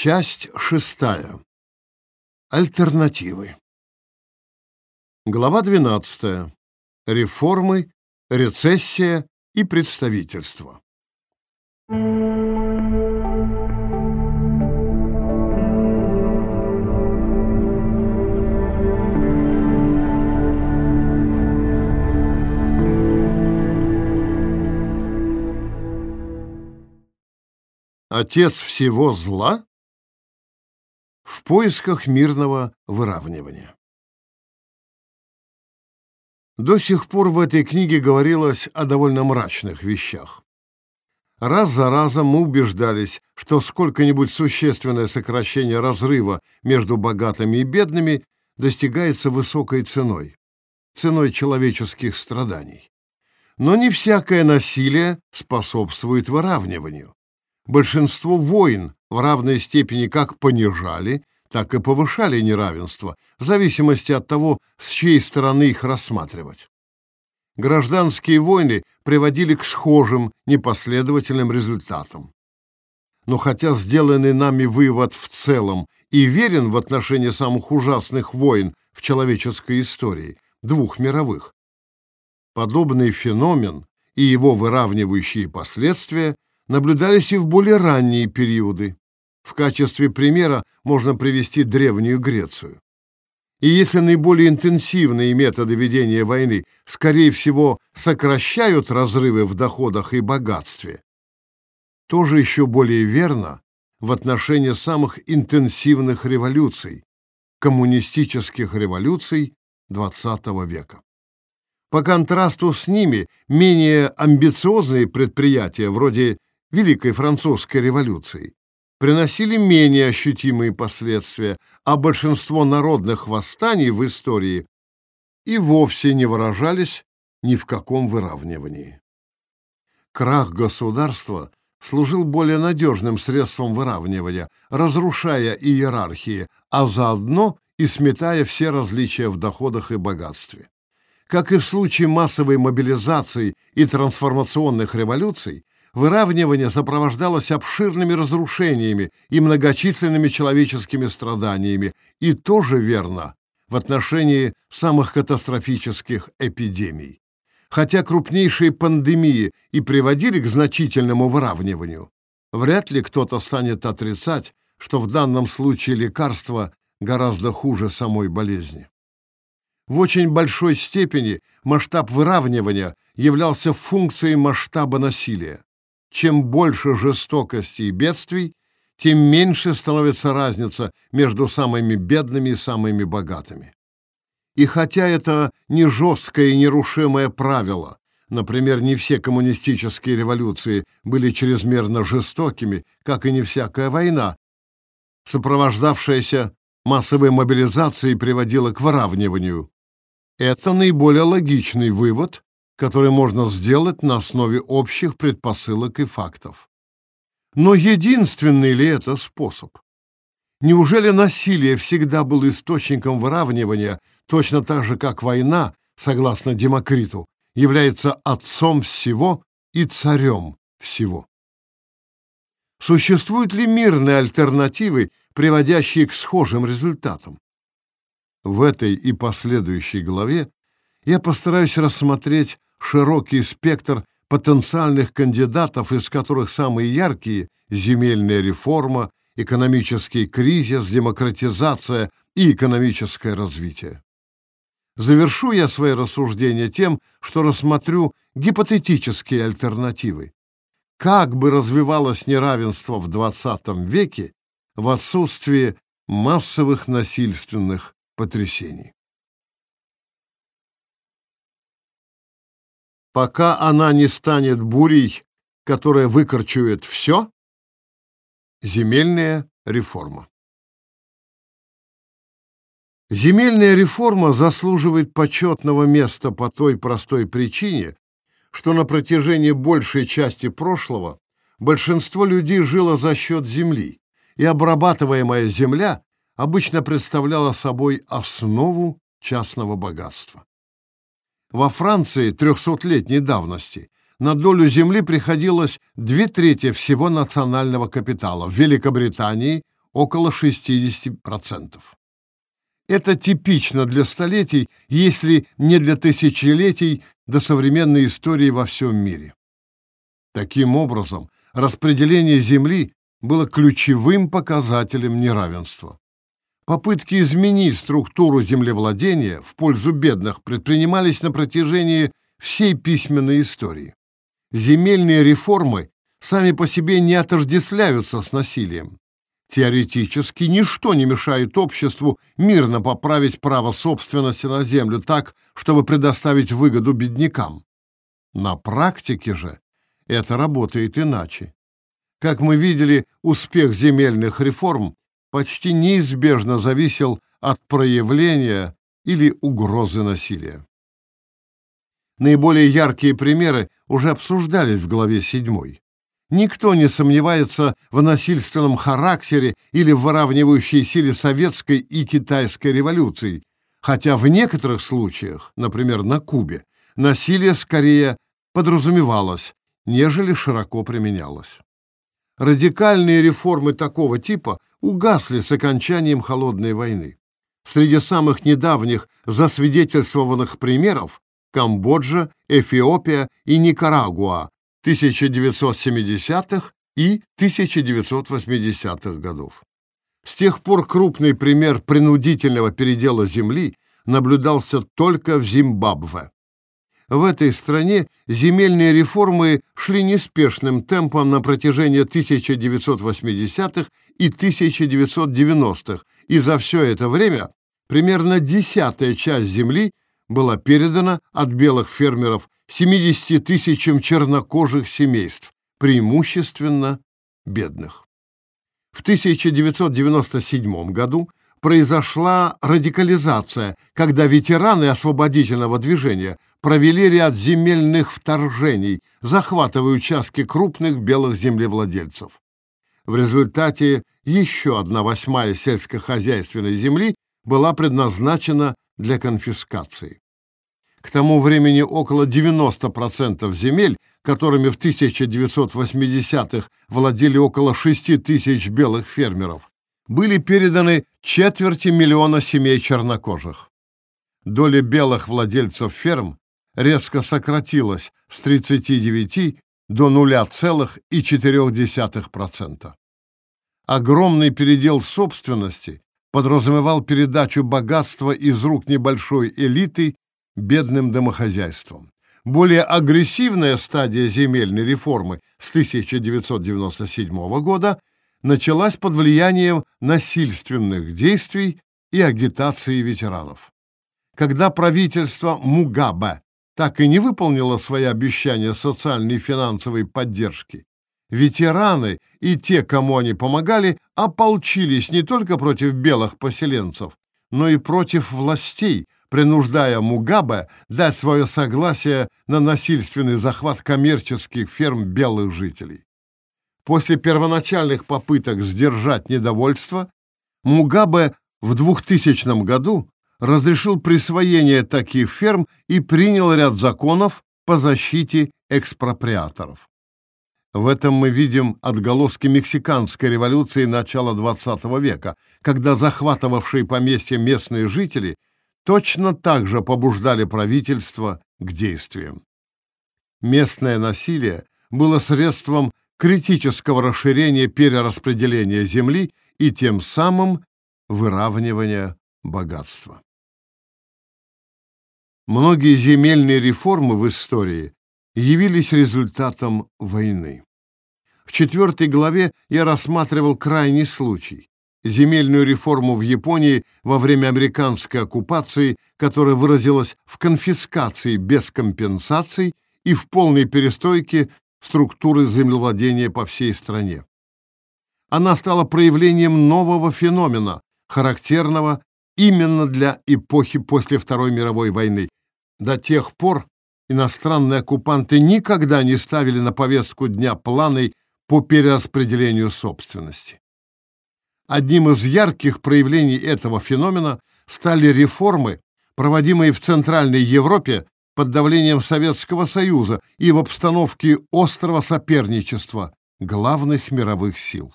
Часть шестая. Альтернативы. Глава 12. Реформы, рецессия и представительство. Отец всего зла в поисках мирного выравнивания. До сих пор в этой книге говорилось о довольно мрачных вещах. Раз за разом мы убеждались, что сколько-нибудь существенное сокращение разрыва между богатыми и бедными достигается высокой ценой, ценой человеческих страданий. Но не всякое насилие способствует выравниванию. Большинство войн в равной степени как понижали, так и повышали неравенство, в зависимости от того, с чьей стороны их рассматривать. Гражданские войны приводили к схожим непоследовательным результатам. Но хотя сделанный нами вывод в целом и верен в отношении самых ужасных войн в человеческой истории, двух мировых, подобный феномен и его выравнивающие последствия наблюдались и в более ранние периоды. В качестве примера можно привести Древнюю Грецию. И если наиболее интенсивные методы ведения войны, скорее всего, сокращают разрывы в доходах и богатстве, тоже еще более верно в отношении самых интенсивных революций, коммунистических революций XX века. По контрасту с ними, менее амбициозные предприятия, вроде Великой Французской революции, приносили менее ощутимые последствия, а большинство народных восстаний в истории и вовсе не выражались ни в каком выравнивании. Крах государства служил более надежным средством выравнивания, разрушая иерархии, а заодно и сметая все различия в доходах и богатстве. Как и в случае массовой мобилизации и трансформационных революций, выравнивание сопровождалось обширными разрушениями и многочисленными человеческими страданиями, и тоже верно в отношении самых катастрофических эпидемий. Хотя крупнейшие пандемии и приводили к значительному выравниванию, вряд ли кто-то станет отрицать, что в данном случае лекарство гораздо хуже самой болезни. В очень большой степени масштаб выравнивания являлся функцией масштаба насилия. Чем больше жестокости и бедствий, тем меньше становится разница между самыми бедными и самыми богатыми. И хотя это не жесткое и нерушимое правило, например, не все коммунистические революции были чрезмерно жестокими, как и не всякая война, сопровождавшаяся массовой мобилизацией приводила к выравниванию. Это наиболее логичный вывод, который можно сделать на основе общих предпосылок и фактов. Но единственный ли это способ? Неужели насилие всегда было источником выравнивания, точно так же, как война, согласно Демокриту, является отцом всего и царем всего? Существуют ли мирные альтернативы, приводящие к схожим результатам? В этой и последующей главе я постараюсь рассмотреть широкий спектр потенциальных кандидатов, из которых самые яркие – земельная реформа, экономический кризис, демократизация и экономическое развитие. Завершу я свои рассуждения тем, что рассмотрю гипотетические альтернативы. Как бы развивалось неравенство в XX веке в отсутствии массовых насильственных потрясений? Пока она не станет бурей, которая выкорчует все? Земельная реформа. Земельная реформа заслуживает почетного места по той простой причине, что на протяжении большей части прошлого большинство людей жило за счет земли, и обрабатываемая земля обычно представляла собой основу частного богатства. Во Франции трехсотлетней давности на долю земли приходилось две трети всего национального капитала, в Великобритании около 60%. Это типично для столетий, если не для тысячелетий до современной истории во всем мире. Таким образом, распределение земли было ключевым показателем неравенства. Попытки изменить структуру землевладения в пользу бедных предпринимались на протяжении всей письменной истории. Земельные реформы сами по себе не отождествляются с насилием. Теоретически ничто не мешает обществу мирно поправить право собственности на землю так, чтобы предоставить выгоду беднякам. На практике же это работает иначе. Как мы видели, успех земельных реформ почти неизбежно зависел от проявления или угрозы насилия. Наиболее яркие примеры уже обсуждались в главе 7. Никто не сомневается в насильственном характере или в выравнивающей силе советской и китайской революций, хотя в некоторых случаях, например, на Кубе, насилие скорее подразумевалось, нежели широко применялось. Радикальные реформы такого типа угасли с окончанием Холодной войны. Среди самых недавних засвидетельствованных примеров Камбоджа, Эфиопия и Никарагуа 1970-х и 1980-х годов. С тех пор крупный пример принудительного передела земли наблюдался только в Зимбабве. В этой стране земельные реформы шли неспешным темпом на протяжении 1980-х и 1990-х, и за все это время примерно десятая часть земли была передана от белых фермеров 70 тысячам чернокожих семейств, преимущественно бедных. В 1997 году произошла радикализация, когда ветераны освободительного движения провели ряд земельных вторжений, захватывая участки крупных белых землевладельцев. В результате еще одна восьмая сельскохозяйственной земли была предназначена для конфискации. К тому времени около 90% земель, которыми в 1980-х владели около 6 тысяч белых фермеров, были переданы четверти миллиона семей чернокожих. Доля белых владельцев ферм резко сократилась с 39 до 0,4%. Огромный передел собственности подразумевал передачу богатства из рук небольшой элиты бедным домохозяйствам. Более агрессивная стадия земельной реформы с 1997 года началась под влиянием насильственных действий и агитации ветеранов. Когда правительство Мугабе так и не выполнило свои обещания социальной и финансовой поддержки, ветераны и те, кому они помогали, ополчились не только против белых поселенцев, но и против властей, принуждая Мугабе дать свое согласие на насильственный захват коммерческих ферм белых жителей. После первоначальных попыток сдержать недовольство, Мугабе в 2000 году разрешил присвоение таких ферм и принял ряд законов по защите экспроприаторов. В этом мы видим отголоски мексиканской революции начала XX века, когда захватывавшие поместья местные жители точно так же побуждали правительство к действиям. Местное насилие было средством критического расширения перераспределения земли и тем самым выравнивания богатства. Многие земельные реформы в истории явились результатом войны. В четвертой главе я рассматривал крайний случай – земельную реформу в Японии во время американской оккупации, которая выразилась в конфискации без компенсаций и в полной перестойке структуры землевладения по всей стране. Она стала проявлением нового феномена, характерного именно для эпохи после Второй мировой войны. До тех пор иностранные оккупанты никогда не ставили на повестку дня планы по перераспределению собственности. Одним из ярких проявлений этого феномена стали реформы, проводимые в Центральной Европе под давлением Советского Союза и в обстановке острого соперничества главных мировых сил.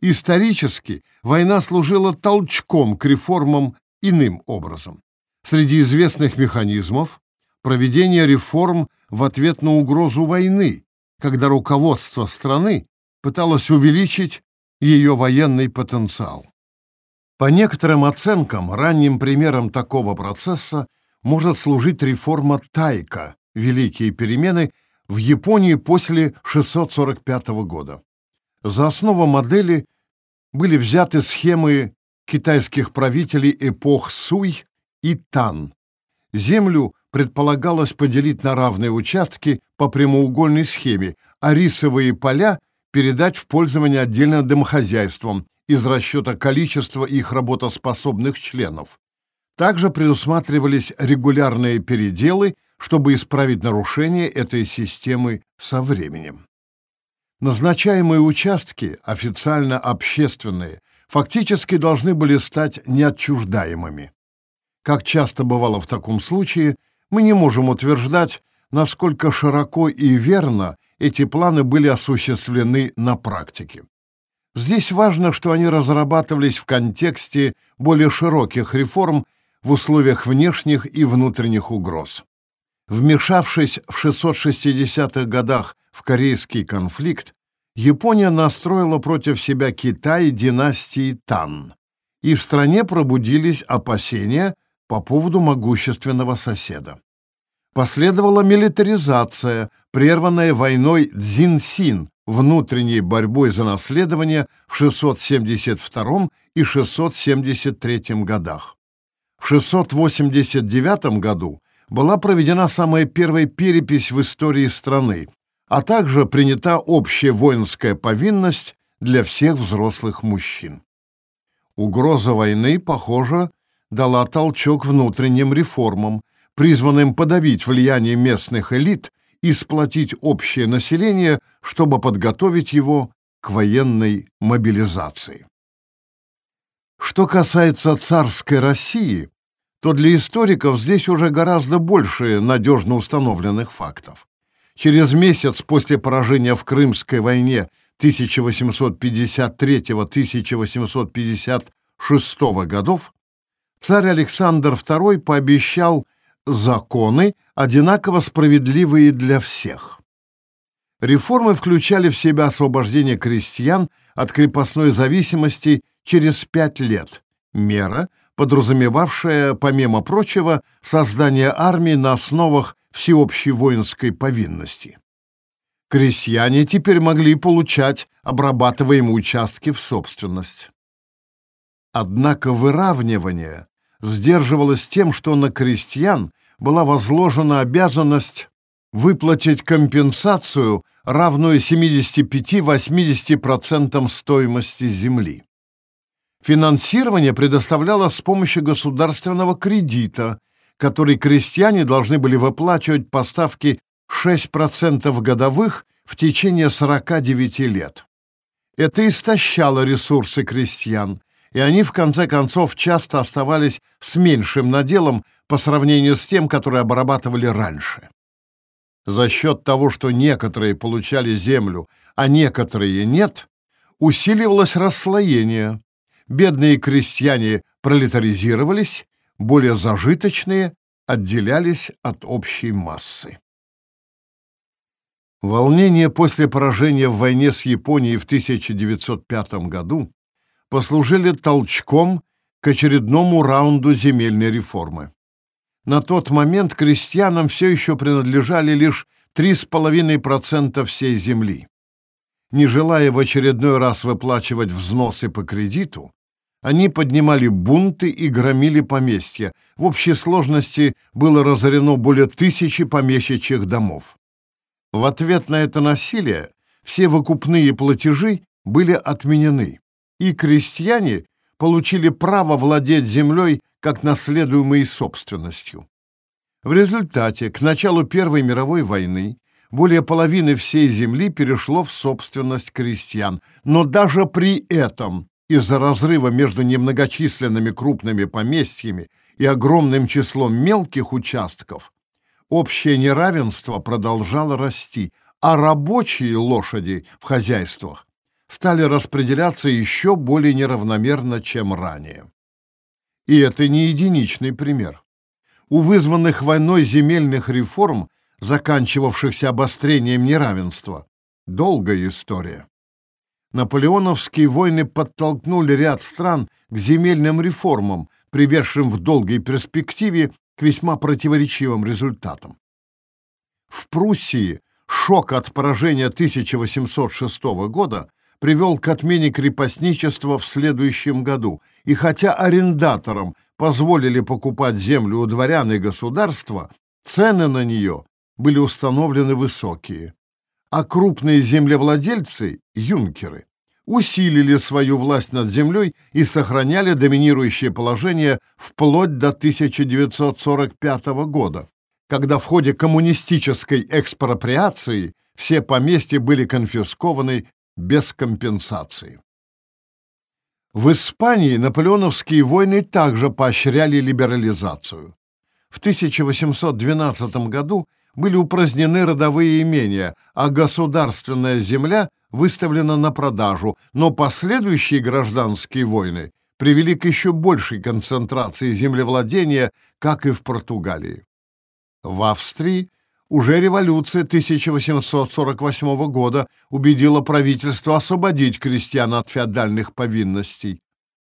Исторически война служила толчком к реформам иным образом. Среди известных механизмов проведение реформ в ответ на угрозу войны, когда руководство страны пыталось увеличить ее военный потенциал. По некоторым оценкам, ранним примером такого процесса может служить реформа Тайка «Великие перемены» в Японии после 645 года. За основу модели были взяты схемы китайских правителей эпох Суй и Тан. Землю предполагалось поделить на равные участки по прямоугольной схеме, а рисовые поля передать в пользование отдельно домохозяйствам из расчета количества их работоспособных членов. Также предусматривались регулярные переделы, чтобы исправить нарушения этой системы со временем. Назначаемые участки, официально общественные, фактически должны были стать неотчуждаемыми. Как часто бывало в таком случае, мы не можем утверждать, насколько широко и верно эти планы были осуществлены на практике. Здесь важно, что они разрабатывались в контексте более широких реформ в условиях внешних и внутренних угроз. Вмешавшись в 660-х годах в корейский конфликт, Япония настроила против себя Китай династии Тан, и в стране пробудились опасения по поводу могущественного соседа. Последовала милитаризация, прерванная войной Цзинсин, внутренней борьбой за наследование в 672 и 673 годах. В 689 году была проведена самая первая перепись в истории страны, а также принята общая воинская повинность для всех взрослых мужчин. Угроза войны, похоже, дала толчок внутренним реформам, призванным подавить влияние местных элит и сплотить общее население, чтобы подготовить его к военной мобилизации. Что касается царской России, то для историков здесь уже гораздо больше надежно установленных фактов. Через месяц после поражения в Крымской войне 1853-1856 годов царь Александр II пообещал законы, одинаково справедливые для всех. Реформы включали в себя освобождение крестьян от крепостной зависимости через пять лет, мера, подразумевавшая, помимо прочего, создание армии на основах всеобщей воинской повинности. Крестьяне теперь могли получать обрабатываемые участки в собственность. Однако выравнивание сдерживалось тем, что на крестьян была возложена обязанность выплатить компенсацию, равную 75-80% стоимости земли. Финансирование предоставлялось с помощью государственного кредита, который крестьяне должны были выплачивать по ставке 6% годовых в течение 49 лет. Это истощало ресурсы крестьян, и они в конце концов часто оставались с меньшим наделом по сравнению с тем, который обрабатывали раньше. За счет того, что некоторые получали землю, а некоторые нет, усиливалось расслоение. Бедные крестьяне пролетаризировались, более зажиточные отделялись от общей массы. Волнения после поражения в войне с Японией в 1905 году послужили толчком к очередному раунду земельной реформы. На тот момент крестьянам все еще принадлежали лишь 3,5% всей земли. Не желая в очередной раз выплачивать взносы по кредиту, они поднимали бунты и громили поместья. В общей сложности было разорено более тысячи помещичьих домов. В ответ на это насилие все выкупные платежи были отменены, и крестьяне получили право владеть землей как наследуемой собственностью. В результате к началу Первой мировой войны более половины всей земли перешло в собственность крестьян, но даже при этом из-за разрыва между немногочисленными крупными поместьями и огромным числом мелких участков общее неравенство продолжало расти, а рабочие лошади в хозяйствах стали распределяться еще более неравномерно, чем ранее. И это не единичный пример. У вызванных войной земельных реформ, заканчивавшихся обострением неравенства, долгая история. Наполеоновские войны подтолкнули ряд стран к земельным реформам, приведшим в долгой перспективе к весьма противоречивым результатам. В Пруссии шок от поражения 1806 года привел к отмене крепостничества в следующем году, и хотя арендаторам позволили покупать землю у дворян и государства, цены на нее были установлены высокие, а крупные землевладельцы, юнкеры, усилили свою власть над землей и сохраняли доминирующее положение вплоть до 1945 года, когда в ходе коммунистической экспроприации все поместья были конфискованы без компенсации. В Испании наполеоновские войны также поощряли либерализацию. В 1812 году были упразднены родовые имения, а государственная земля выставлена на продажу, но последующие гражданские войны привели к еще большей концентрации землевладения, как и в Португалии. В Австрии уже революция 1848 года убедила правительство освободить крестьян от феодальных повинностей.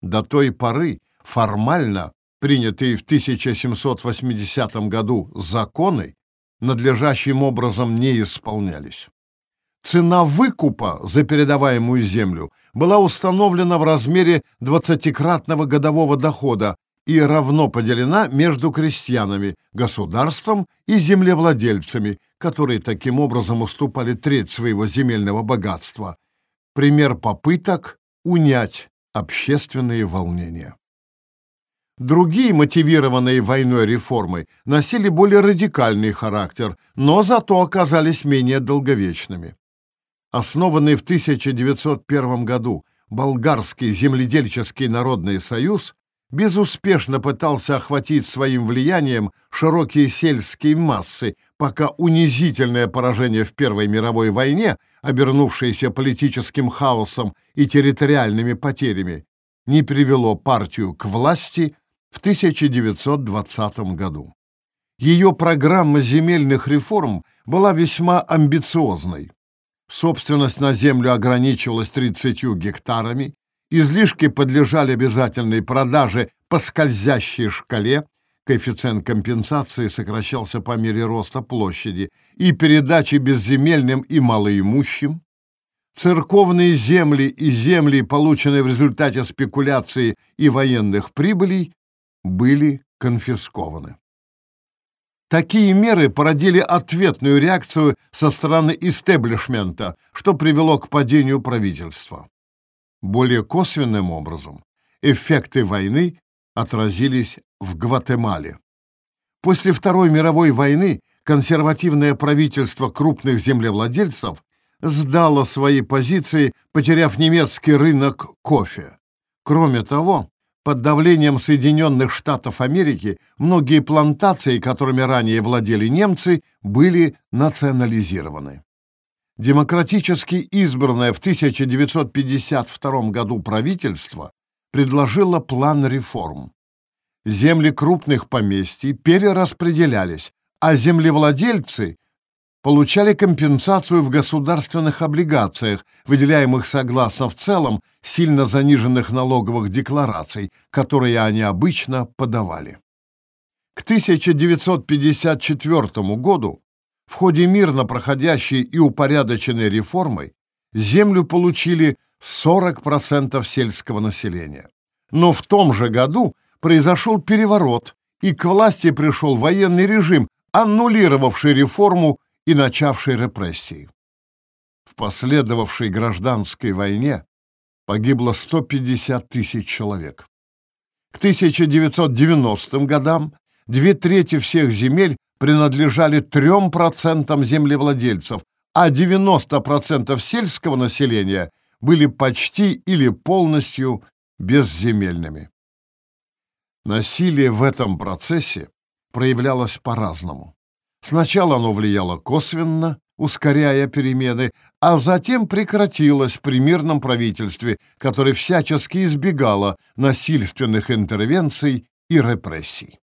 До той поры формально принятые в 1780 году законы надлежащим образом не исполнялись. Цена выкупа за передаваемую землю была установлена в размере двадцатикратного годового дохода и равно поделена между крестьянами, государством и землевладельцами, которые таким образом уступали треть своего земельного богатства. Пример попыток унять общественные волнения. Другие, мотивированные войной реформы, носили более радикальный характер, но зато оказались менее долговечными. Основанный в 1901 году Болгарский земледельческий народный союз безуспешно пытался охватить своим влиянием широкие сельские массы, пока унизительное поражение в Первой мировой войне, обернувшееся политическим хаосом и территориальными потерями, не привело партию к власти в 1920 году. Ее программа земельных реформ была весьма амбициозной. Собственность на землю ограничивалась 30 гектарами, Излишки подлежали обязательной продаже по скользящей шкале, коэффициент компенсации сокращался по мере роста площади, и передачи безземельным и малоимущим. Церковные земли и земли, полученные в результате спекуляции и военных прибылей, были конфискованы. Такие меры породили ответную реакцию со стороны истеблишмента, что привело к падению правительства. Более косвенным образом эффекты войны отразились в Гватемале. После Второй мировой войны консервативное правительство крупных землевладельцев сдало свои позиции, потеряв немецкий рынок кофе. Кроме того, под давлением Соединенных Штатов Америки многие плантации, которыми ранее владели немцы, были национализированы демократически избранное в 1952 году правительство предложило план реформ. Земли крупных поместий перераспределялись, а землевладельцы получали компенсацию в государственных облигациях, выделяемых согласно в целом сильно заниженных налоговых деклараций, которые они обычно подавали. К 1954 году в ходе мирно проходящей и упорядоченной реформы землю получили 40% сельского населения. Но в том же году произошел переворот, и к власти пришел военный режим, аннулировавший реформу и начавший репрессии. В последовавшей гражданской войне погибло 150 тысяч человек. К 1990 годам две трети всех земель принадлежали 3% землевладельцев, а 90% сельского населения были почти или полностью безземельными. Насилие в этом процессе проявлялось по-разному. Сначала оно влияло косвенно, ускоряя перемены, а затем прекратилась при мирном правительстве, которое всячески избегало насильственных интервенций и репрессий.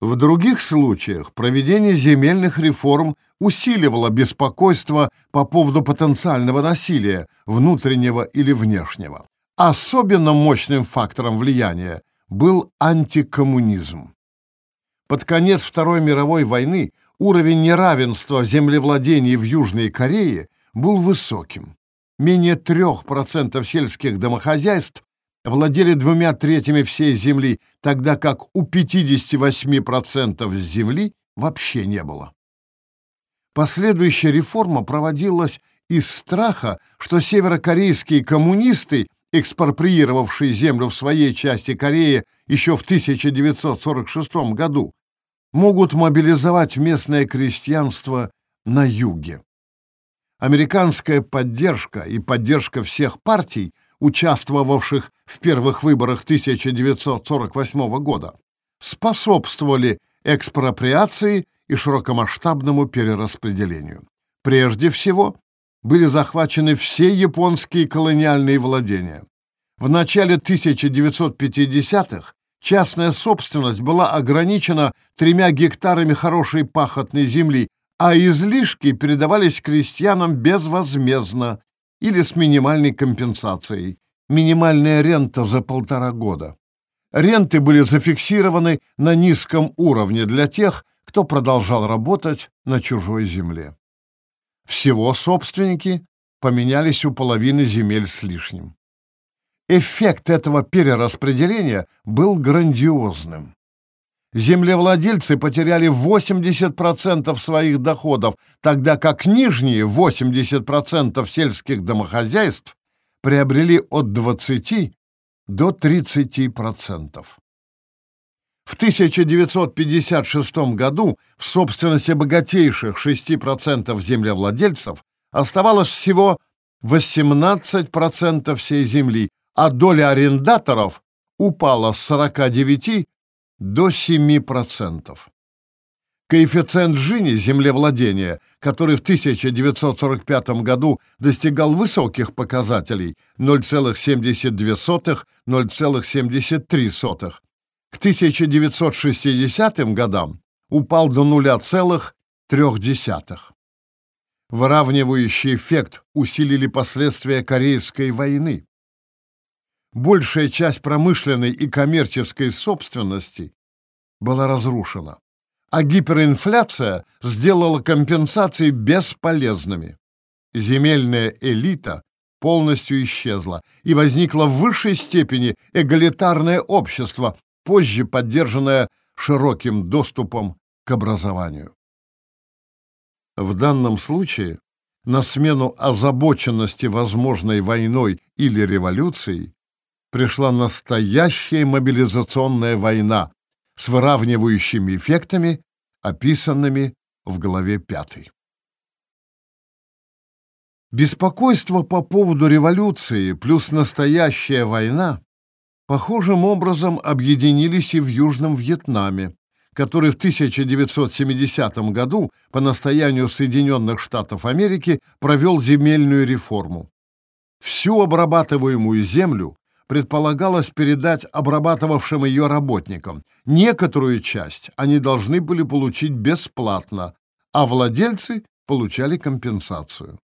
В других случаях проведение земельных реформ усиливало беспокойство по поводу потенциального насилия, внутреннего или внешнего. Особенно мощным фактором влияния был антикоммунизм. Под конец Второй мировой войны уровень неравенства землевладений в Южной Корее был высоким. Менее 3% сельских домохозяйств владели двумя третьими всей земли, тогда как у 58% земли вообще не было. Последующая реформа проводилась из страха, что северокорейские коммунисты, экспроприировавшие землю в своей части Кореи еще в 1946 году, могут мобилизовать местное крестьянство на юге. Американская поддержка и поддержка всех партий, участвовавших в первых выборах 1948 года, способствовали экспроприации и широкомасштабному перераспределению. Прежде всего, были захвачены все японские колониальные владения. В начале 1950-х частная собственность была ограничена тремя гектарами хорошей пахотной земли, а излишки передавались крестьянам безвозмездно или с минимальной компенсацией. Минимальная рента за полтора года. Ренты были зафиксированы на низком уровне для тех, кто продолжал работать на чужой земле. Всего собственники поменялись у половины земель с лишним. Эффект этого перераспределения был грандиозным. Землевладельцы потеряли 80% своих доходов, тогда как нижние 80% сельских домохозяйств приобрели от 20 до 30%. В 1956 году в собственности богатейших 6% землевладельцев оставалось всего 18% всей земли, а доля арендаторов упала с 49 до 7%. Коэффициент Жини землевладения, который в 1945 году достигал высоких показателей 0,72-0,73, к 1960 годам упал до 0,3. Выравнивающий эффект усилили последствия Корейской войны большая часть промышленной и коммерческой собственности была разрушена, а гиперинфляция сделала компенсации бесполезными. Земельная элита полностью исчезла, и возникло в высшей степени эгалитарное общество, позже поддержанное широким доступом к образованию. В данном случае на смену озабоченности возможной войной или революцией пришла настоящая мобилизационная война с выравнивающими эффектами, описанными в главе 5. Беспокойство по поводу революции плюс настоящая война похожим образом объединились и в Южном Вьетнаме, который в 1970 году по настоянию Соединенных Штатов Америки провел земельную реформу. Всю обрабатываемую землю предполагалось передать обрабатывавшим ее работникам. Некоторую часть они должны были получить бесплатно, а владельцы получали компенсацию.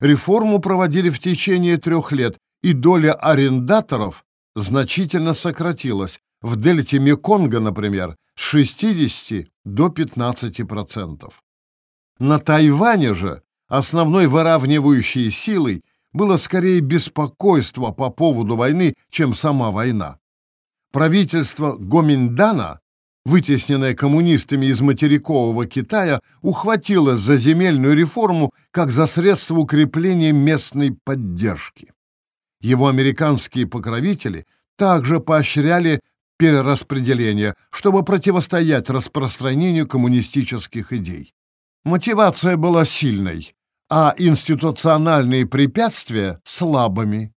Реформу проводили в течение трех лет, и доля арендаторов значительно сократилась. В дельте Меконга, например, с 60 до 15%. На Тайване же основной выравнивающей силой было скорее беспокойство по поводу войны, чем сама война. Правительство Гоминдана, вытесненное коммунистами из материкового Китая, ухватилось за земельную реформу как за средство укрепления местной поддержки. Его американские покровители также поощряли перераспределение, чтобы противостоять распространению коммунистических идей. Мотивация была сильной а институциональные препятствия — слабыми.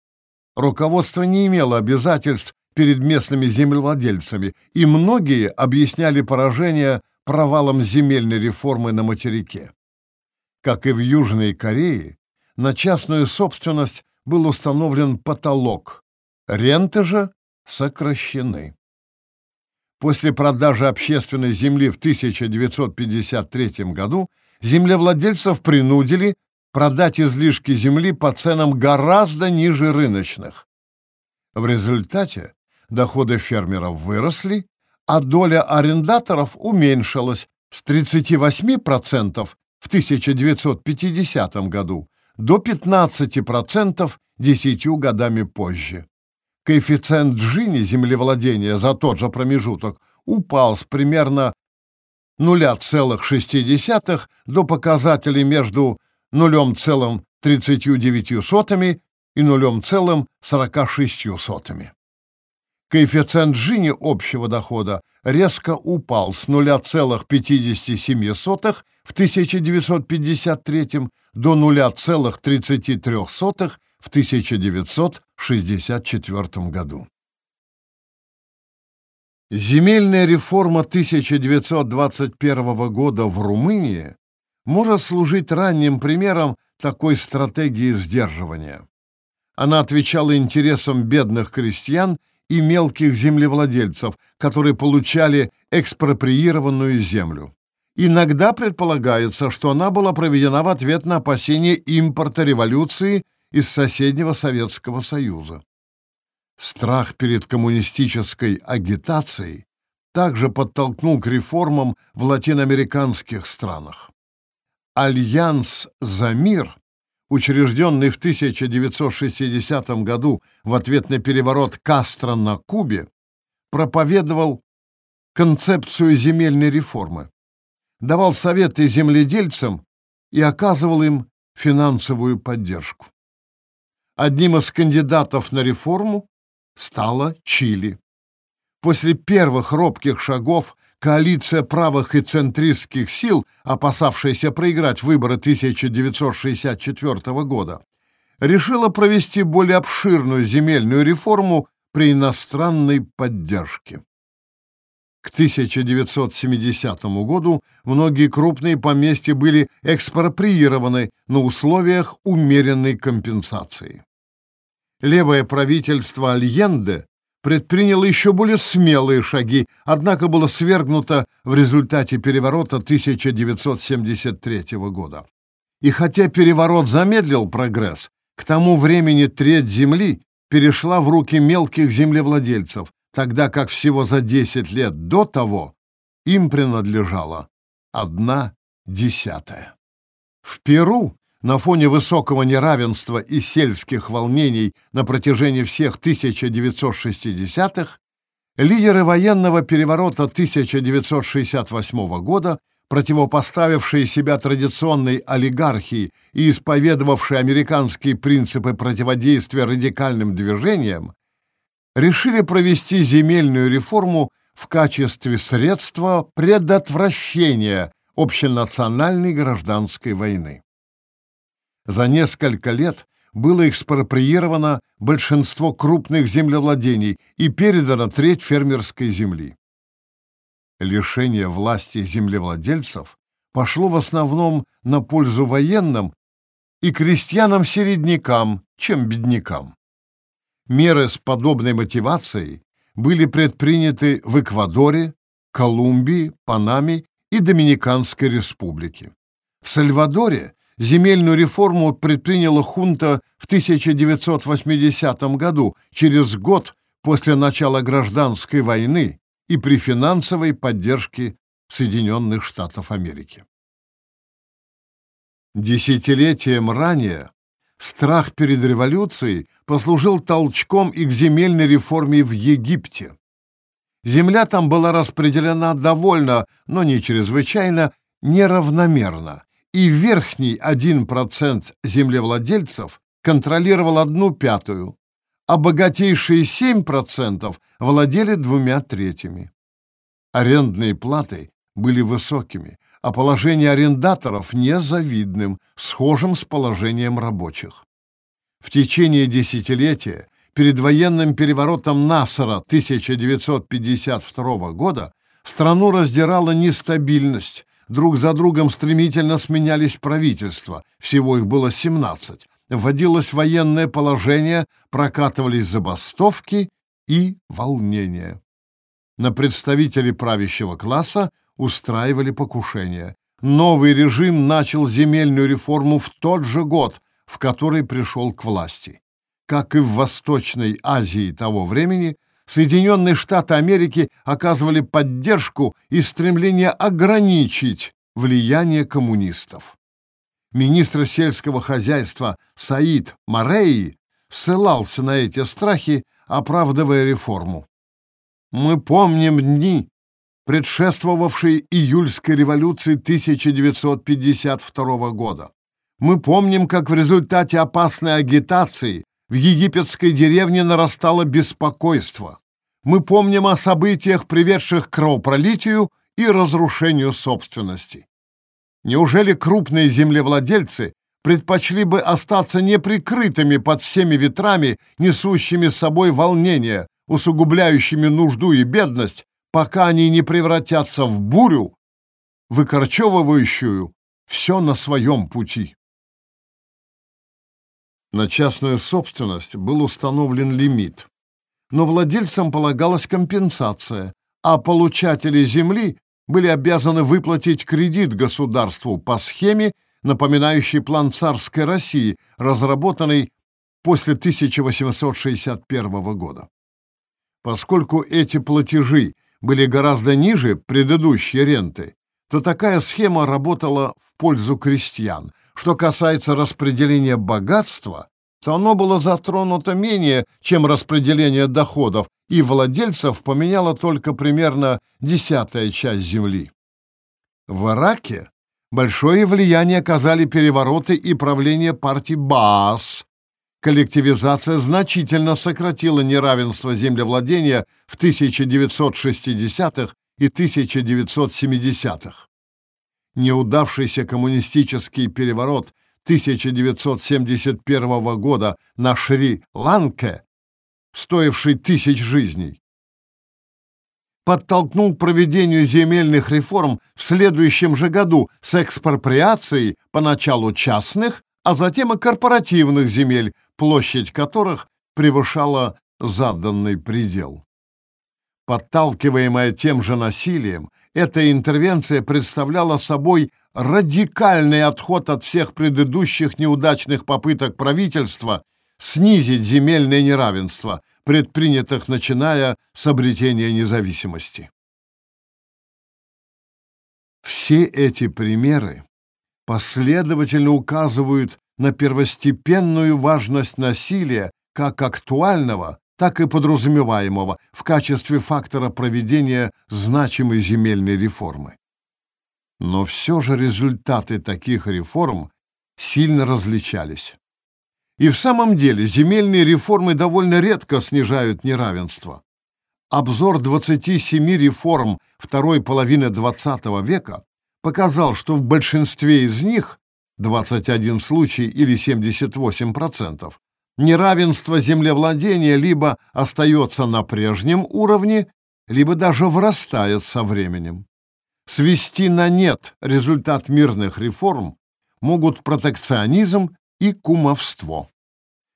Руководство не имело обязательств перед местными землевладельцами, и многие объясняли поражение провалом земельной реформы на материке. как и в Южной Корее, на частную собственность был установлен потолок. Ренты же сокращены. После продажи общественной земли в 1953 году землевладельцев принудили продать излишки земли по ценам гораздо ниже рыночных. В результате доходы фермеров выросли, а доля арендаторов уменьшилась с 38% в 1950 году до 15% десятью годами позже. Коэффициент Джини землевладения за тот же промежуток упал с примерно 0,6 до показателей между 0,39 и 0,46. Коэффициент Джини общего дохода резко упал с 0,57 в 1953 до 0,33 в 1964 году. Земельная реформа 1921 года в Румынии может служить ранним примером такой стратегии сдерживания. Она отвечала интересам бедных крестьян и мелких землевладельцев, которые получали экспроприированную землю. Иногда предполагается, что она была проведена в ответ на опасения импорта революции из соседнего Советского Союза. Страх перед коммунистической агитацией также подтолкнул к реформам в латиноамериканских странах. Альянс за мир учрежденный в 1960 году в ответ на переворот Кастро на Кубе, проповедовал концепцию земельной реформы, давал советы земледельцам и оказывал им финансовую поддержку. Одним из кандидатов на реформу стала Чили. После первых робких шагов коалиция правых и центристских сил, опасавшаяся проиграть выборы 1964 года, решила провести более обширную земельную реформу при иностранной поддержке. К 1970 году многие крупные поместья были экспроприированы на условиях умеренной компенсации. Левое правительство Альенде предприняло еще более смелые шаги, однако было свергнуто в результате переворота 1973 года. И хотя переворот замедлил прогресс, к тому времени треть земли перешла в руки мелких землевладельцев, тогда как всего за 10 лет до того им принадлежала одна десятая. В Перу на фоне высокого неравенства и сельских волнений на протяжении всех 1960-х лидеры военного переворота 1968 года, противопоставившие себя традиционной олигархии и исповедовавшие американские принципы противодействия радикальным движениям, решили провести земельную реформу в качестве средства предотвращения общенациональной гражданской войны. За несколько лет было экспроприировано большинство крупных землевладений и передано треть фермерской земли. Лишение власти землевладельцев пошло в основном на пользу военным и крестьянам-середнякам, чем беднякам. Меры с подобной мотивацией были предприняты в Эквадоре, Колумбии, Панаме и Доминиканской республике. В Сальвадоре земельную реформу предприняла хунта в 1980 году, через год после начала гражданской войны и при финансовой поддержке Соединенных Штатов Америки. Десятилетием ранее страх перед революцией послужил толчком и к земельной реформе в Египте. Земля там была распределена довольно, но не чрезвычайно, неравномерно, и верхний 1% землевладельцев контролировал одну пятую, а богатейшие 7% владели двумя третьими. Арендные платы были высокими, а положение арендаторов незавидным, схожим с положением рабочих. В течение десятилетия перед военным переворотом Насара 1952 года страну раздирала нестабильность, друг за другом стремительно сменялись правительства, всего их было 17. Вводилось военное положение, прокатывались забастовки и волнения. На представителей правящего класса устраивали покушения. Новый режим начал земельную реформу в тот же год, в который пришел к власти. Как и в Восточной Азии того времени, Соединенные Штаты Америки оказывали поддержку и стремление ограничить влияние коммунистов. Министр сельского хозяйства Саид Морей ссылался на эти страхи, оправдывая реформу. Мы помним дни, предшествовавшие июльской революции 1952 года. Мы помним, как в результате опасной агитации в египетской деревне нарастало беспокойство. Мы помним о событиях, приведших к кровопролитию и разрушению собственности. Неужели крупные землевладельцы предпочли бы остаться неприкрытыми под всеми ветрами, несущими с собой волнение, усугубляющими нужду и бедность, пока они не превратятся в бурю, выкорчевывающую все на своем пути? На частную собственность был установлен лимит, но владельцам полагалась компенсация, а получатели земли были обязаны выплатить кредит государству по схеме, напоминающей план царской России, разработанный после 1861 года. Поскольку эти платежи были гораздо ниже предыдущей ренты, то такая схема работала в пользу крестьян – что касается распределения богатства, то оно было затронуто менее, чем распределение доходов, и владельцев поменяло только примерно десятая часть земли. В Ираке большое влияние оказали перевороты и правление партии Баас. Коллективизация значительно сократила неравенство землевладения в 1960-х и 1970-х неудавшийся коммунистический переворот 1971 года на Шри-Ланке, стоивший тысяч жизней, подтолкнул проведению земельных реформ в следующем же году с экспроприацией поначалу частных, а затем и корпоративных земель, площадь которых превышала заданный предел. Подталкиваемая тем же насилием, эта интервенция представляла собой радикальный отход от всех предыдущих неудачных попыток правительства снизить земельное неравенство, предпринятых начиная с обретения независимости. Все эти примеры последовательно указывают на первостепенную важность насилия как актуального, так и подразумеваемого в качестве фактора проведения значимой земельной реформы. Но все же результаты таких реформ сильно различались. И в самом деле земельные реформы довольно редко снижают неравенство. Обзор 27 реформ второй половины XX века показал, что в большинстве из них, 21 случай или 78%, неравенство землевладения либо остается на прежнем уровне, либо даже вырастает со временем. Свести на нет результат мирных реформ могут протекционизм и кумовство.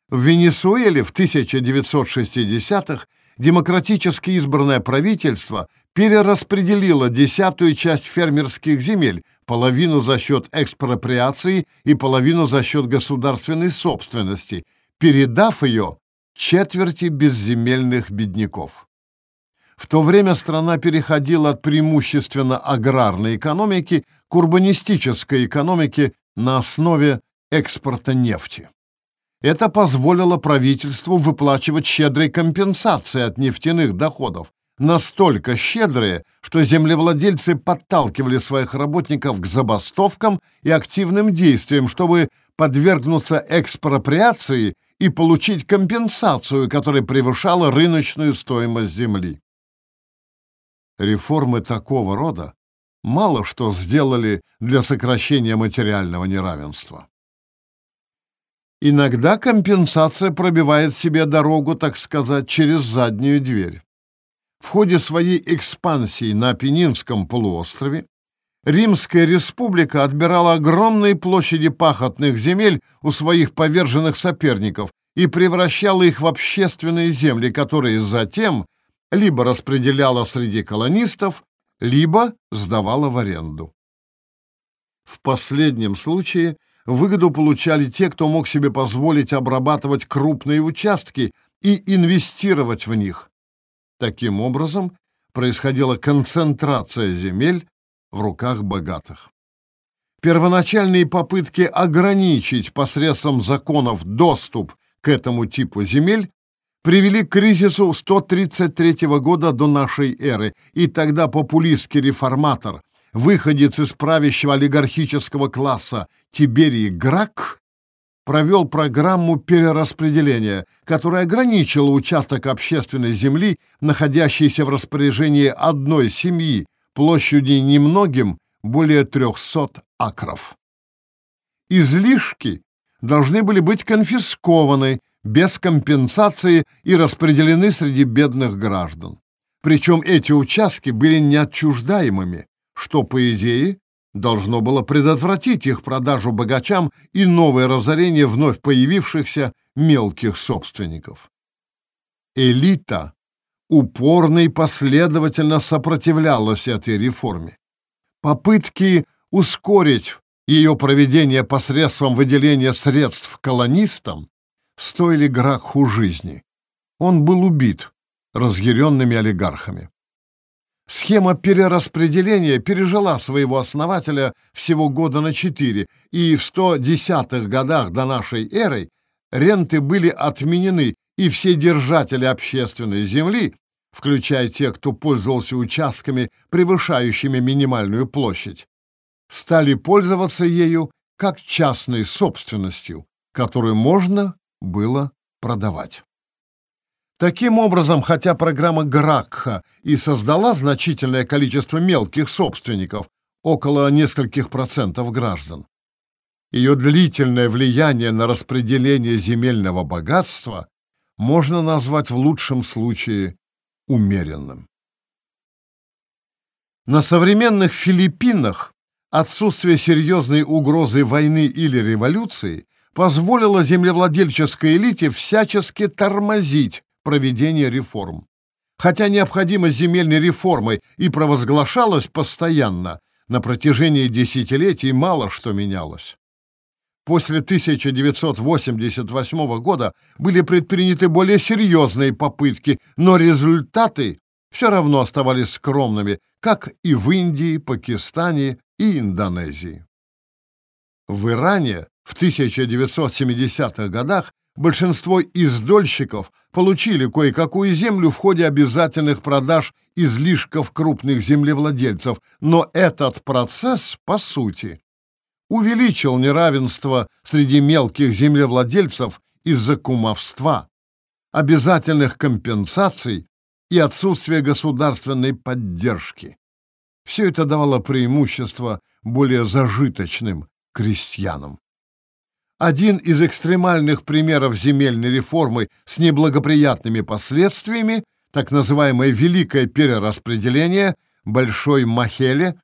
В Венесуэле в 1960-х демократически избранное правительство перераспределило десятую часть фермерских земель, половину за счет экспроприации и половину за счет государственной собственности – передав ее четверти безземельных бедняков. В то время страна переходила от преимущественно аграрной экономики к урбанистической экономике на основе экспорта нефти. Это позволило правительству выплачивать щедрые компенсации от нефтяных доходов, настолько щедрые, что землевладельцы подталкивали своих работников к забастовкам и активным действиям, чтобы подвергнуться экспроприации и получить компенсацию, которая превышала рыночную стоимость земли. Реформы такого рода мало что сделали для сокращения материального неравенства. Иногда компенсация пробивает себе дорогу, так сказать, через заднюю дверь. В ходе своей экспансии на Апеннинском полуострове Римская республика отбирала огромные площади пахотных земель у своих поверженных соперников и превращала их в общественные земли, которые затем либо распределяла среди колонистов, либо сдавала в аренду. В последнем случае выгоду получали те, кто мог себе позволить обрабатывать крупные участки и инвестировать в них. Таким образом, происходила концентрация земель в руках богатых. Первоначальные попытки ограничить посредством законов доступ к этому типу земель привели к кризису 133 года до нашей эры, и тогда популистский реформатор, выходец из правящего олигархического класса Тиберий Грак, провел программу перераспределения, которая ограничила участок общественной земли, находящийся в распоряжении одной семьи, площадью немногим более 300 акров. Излишки должны были быть конфискованы без компенсации и распределены среди бедных граждан. Причем эти участки были неотчуждаемыми, что, по идее, должно было предотвратить их продажу богачам и новое разорение вновь появившихся мелких собственников. Элита упорно и последовательно сопротивлялась этой реформе. Попытки ускорить ее проведение посредством выделения средств колонистам стоили Гракху жизни. Он был убит разъяренными олигархами. Схема перераспределения пережила своего основателя всего года на четыре, и в 110-х годах до нашей эры ренты были отменены, и все держатели общественной земли, включая тех, кто пользовался участками, превышающими минимальную площадь, стали пользоваться ею как частной собственностью, которую можно было продавать. Таким образом, хотя программа Гракха и создала значительное количество мелких собственников, около нескольких процентов граждан, ее длительное влияние на распределение земельного богатства можно назвать в лучшем случае умеренным. На современных Филиппинах отсутствие серьезной угрозы войны или революции позволило землевладельческой элите всячески тормозить проведение реформ. Хотя необходимость земельной реформы и провозглашалась постоянно, на протяжении десятилетий мало что менялось. После 1988 года были предприняты более серьезные попытки, но результаты все равно оставались скромными, как и в Индии, Пакистане и Индонезии. В Иране в 1970-х годах большинство издольщиков получили кое-какую землю в ходе обязательных продаж излишков крупных землевладельцев, но этот процесс, по сути, увеличил неравенство среди мелких землевладельцев из-за кумовства, обязательных компенсаций и отсутствия государственной поддержки. Все это давало преимущество более зажиточным крестьянам. Один из экстремальных примеров земельной реформы с неблагоприятными последствиями, так называемое «великое перераспределение» Большой Махеле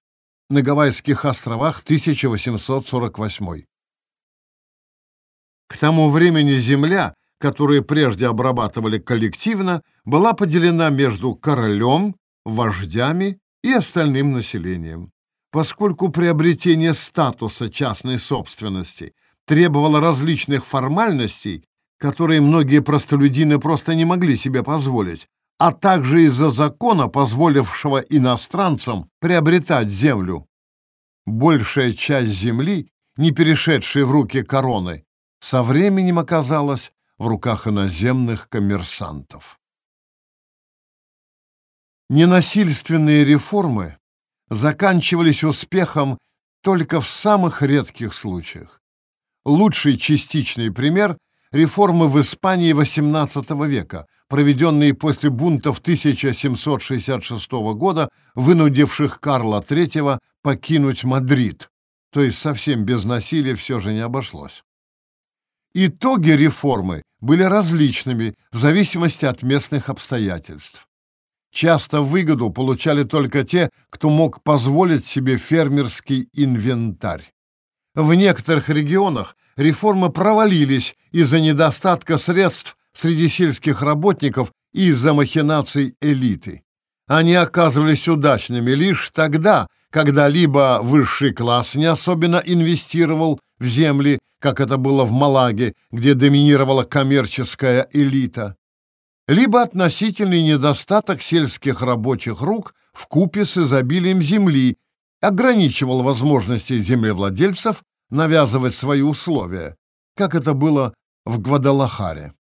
на Гавайских островах 1848. К тому времени земля, которую прежде обрабатывали коллективно, была поделена между королем, вождями и остальным населением. Поскольку приобретение статуса частной собственности требовало различных формальностей, которые многие простолюдины просто не могли себе позволить, а также из-за закона, позволившего иностранцам приобретать землю. Большая часть земли, не перешедшая в руки короны, со временем оказалась в руках иноземных коммерсантов. Ненасильственные реформы заканчивались успехом только в самых редких случаях. Лучший частичный пример – реформы в Испании XVIII века, проведенные после бунтов 1766 года, вынудивших Карла III покинуть Мадрид, то есть совсем без насилия все же не обошлось. Итоги реформы были различными в зависимости от местных обстоятельств. Часто выгоду получали только те, кто мог позволить себе фермерский инвентарь. В некоторых регионах реформы провалились из-за недостатка средств среди сельских работников из-за махинаций элиты. Они оказывались удачными лишь тогда, когда либо высший класс не особенно инвестировал в земли, как это было в Малаге, где доминировала коммерческая элита, либо относительный недостаток сельских рабочих рук в купе с изобилием земли ограничивал возможности землевладельцев навязывать свои условия, как это было в Гвадалахаре.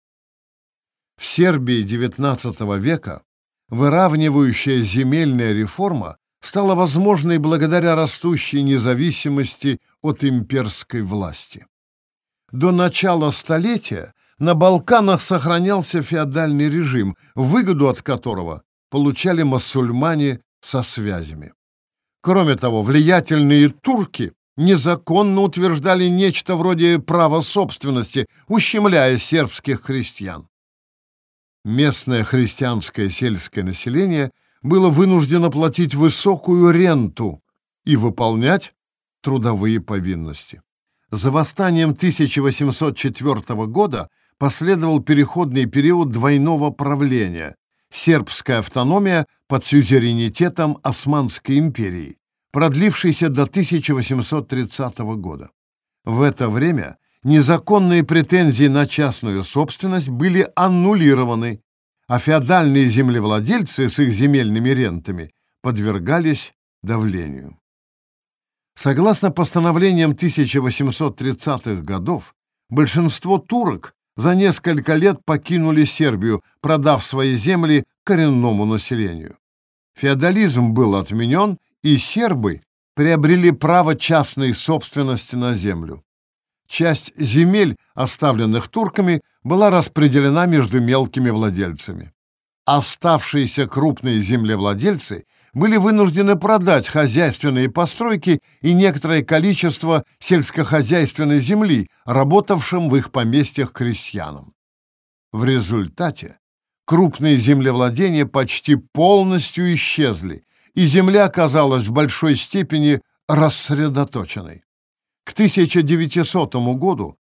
В Сербии XIX века выравнивающая земельная реформа стала возможной благодаря растущей независимости от имперской власти. До начала столетия на Балканах сохранялся феодальный режим, выгоду от которого получали мусульмане со связями. Кроме того, влиятельные турки незаконно утверждали нечто вроде права собственности, ущемляя сербских христиан. Местное христианское сельское население было вынуждено платить высокую ренту и выполнять трудовые повинности. За восстанием 1804 года последовал переходный период двойного правления, сербская автономия под сюзеренитетом Османской империи, продлившийся до 1830 года. В это время незаконные претензии на частную собственность были аннулированы, а феодальные землевладельцы с их земельными рентами подвергались давлению. Согласно постановлениям 1830-х годов, большинство турок за несколько лет покинули Сербию, продав свои земли коренному населению. Феодализм был отменен, и сербы приобрели право частной собственности на землю. Часть земель, оставленных турками, была распределена между мелкими владельцами. Оставшиеся крупные землевладельцы были вынуждены продать хозяйственные постройки и некоторое количество сельскохозяйственной земли, работавшим в их поместьях крестьянам. В результате крупные землевладения почти полностью исчезли, и земля оказалась в большой степени рассредоточенной. К 1900 году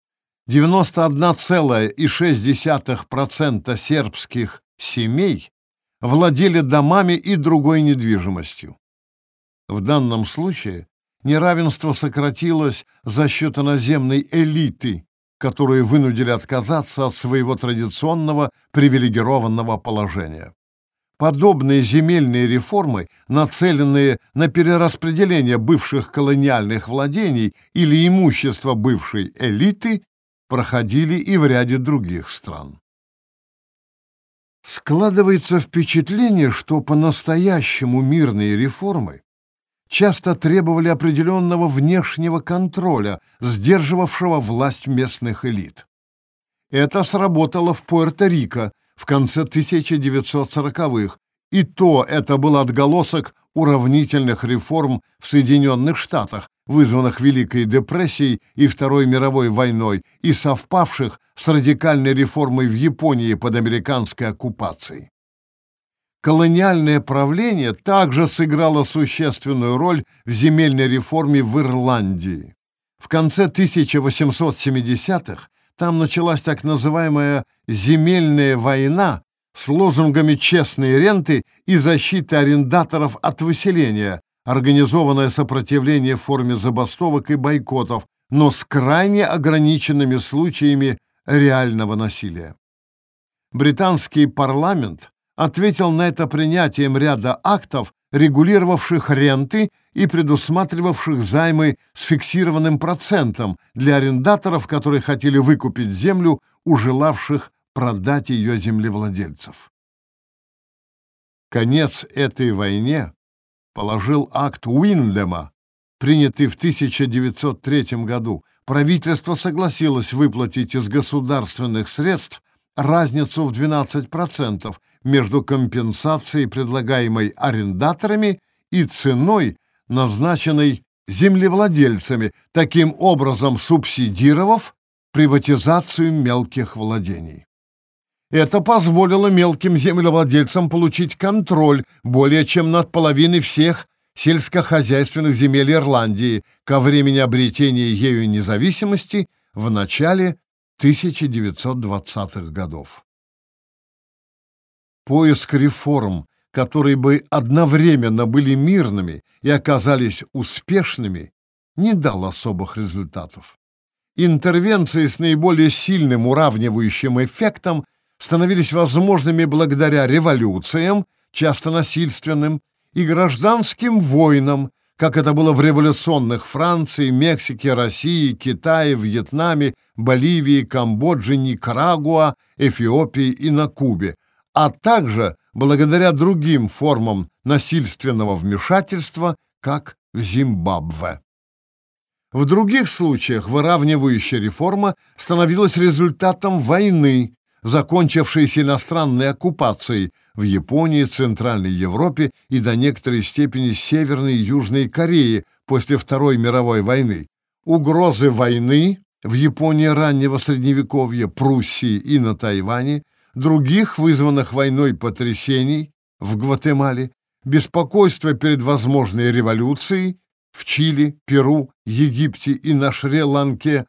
91,6% сербских семей владели домами и другой недвижимостью. В данном случае неравенство сократилось за счет иноземной элиты, которые вынудили отказаться от своего традиционного привилегированного положения. Подобные земельные реформы, нацеленные на перераспределение бывших колониальных владений или имущества бывшей элиты, проходили и в ряде других стран. Складывается впечатление, что по-настоящему мирные реформы часто требовали определенного внешнего контроля, сдерживавшего власть местных элит. Это сработало в Пуэрто-Рико в конце 1940-х, и то это был отголосок уравнительных реформ в Соединенных Штатах, вызванных Великой депрессией и Второй мировой войной и совпавших с радикальной реформой в Японии под американской оккупацией. Колониальное правление также сыграло существенную роль в земельной реформе в Ирландии. В конце 1870-х там началась так называемая «земельная война» с лозунгами честной ренты и защиты арендаторов от выселения, организованное сопротивление в форме забастовок и бойкотов, но с крайне ограниченными случаями реального насилия. Британский парламент ответил на это принятием ряда актов, регулировавших ренты и предусматривавших займы с фиксированным процентом для арендаторов, которые хотели выкупить землю у желавших продать ее землевладельцев. Конец этой войне положил акт Уиндема, принятый в 1903 году. Правительство согласилось выплатить из государственных средств разницу в 12% между компенсацией, предлагаемой арендаторами, и ценой, назначенной землевладельцами, таким образом субсидировав приватизацию мелких владений. Это позволило мелким землевладельцам получить контроль более чем над половиной всех сельскохозяйственных земель Ирландии ко времени обретения ею независимости в начале 1920-х годов. Поиск реформ, которые бы одновременно были мирными и оказались успешными, не дал особых результатов. Интервенции с наиболее сильным уравнивающим эффектом становились возможными благодаря революциям, часто насильственным, и гражданским войнам, как это было в революционных Франции, Мексике, России, Китае, Вьетнаме, Боливии, Камбодже, Никарагуа, Эфиопии и на Кубе, а также благодаря другим формам насильственного вмешательства, как в Зимбабве. В других случаях выравнивающая реформа становилась результатом войны, закончившейся иностранной оккупацией в Японии, Центральной Европе и до некоторой степени Северной и Южной Корее после Второй мировой войны. Угрозы войны в Японии раннего Средневековья, Пруссии и на Тайване, других вызванных войной потрясений в Гватемале, беспокойство перед возможной революцией в Чили, Перу, Египте и на Шри-Ланке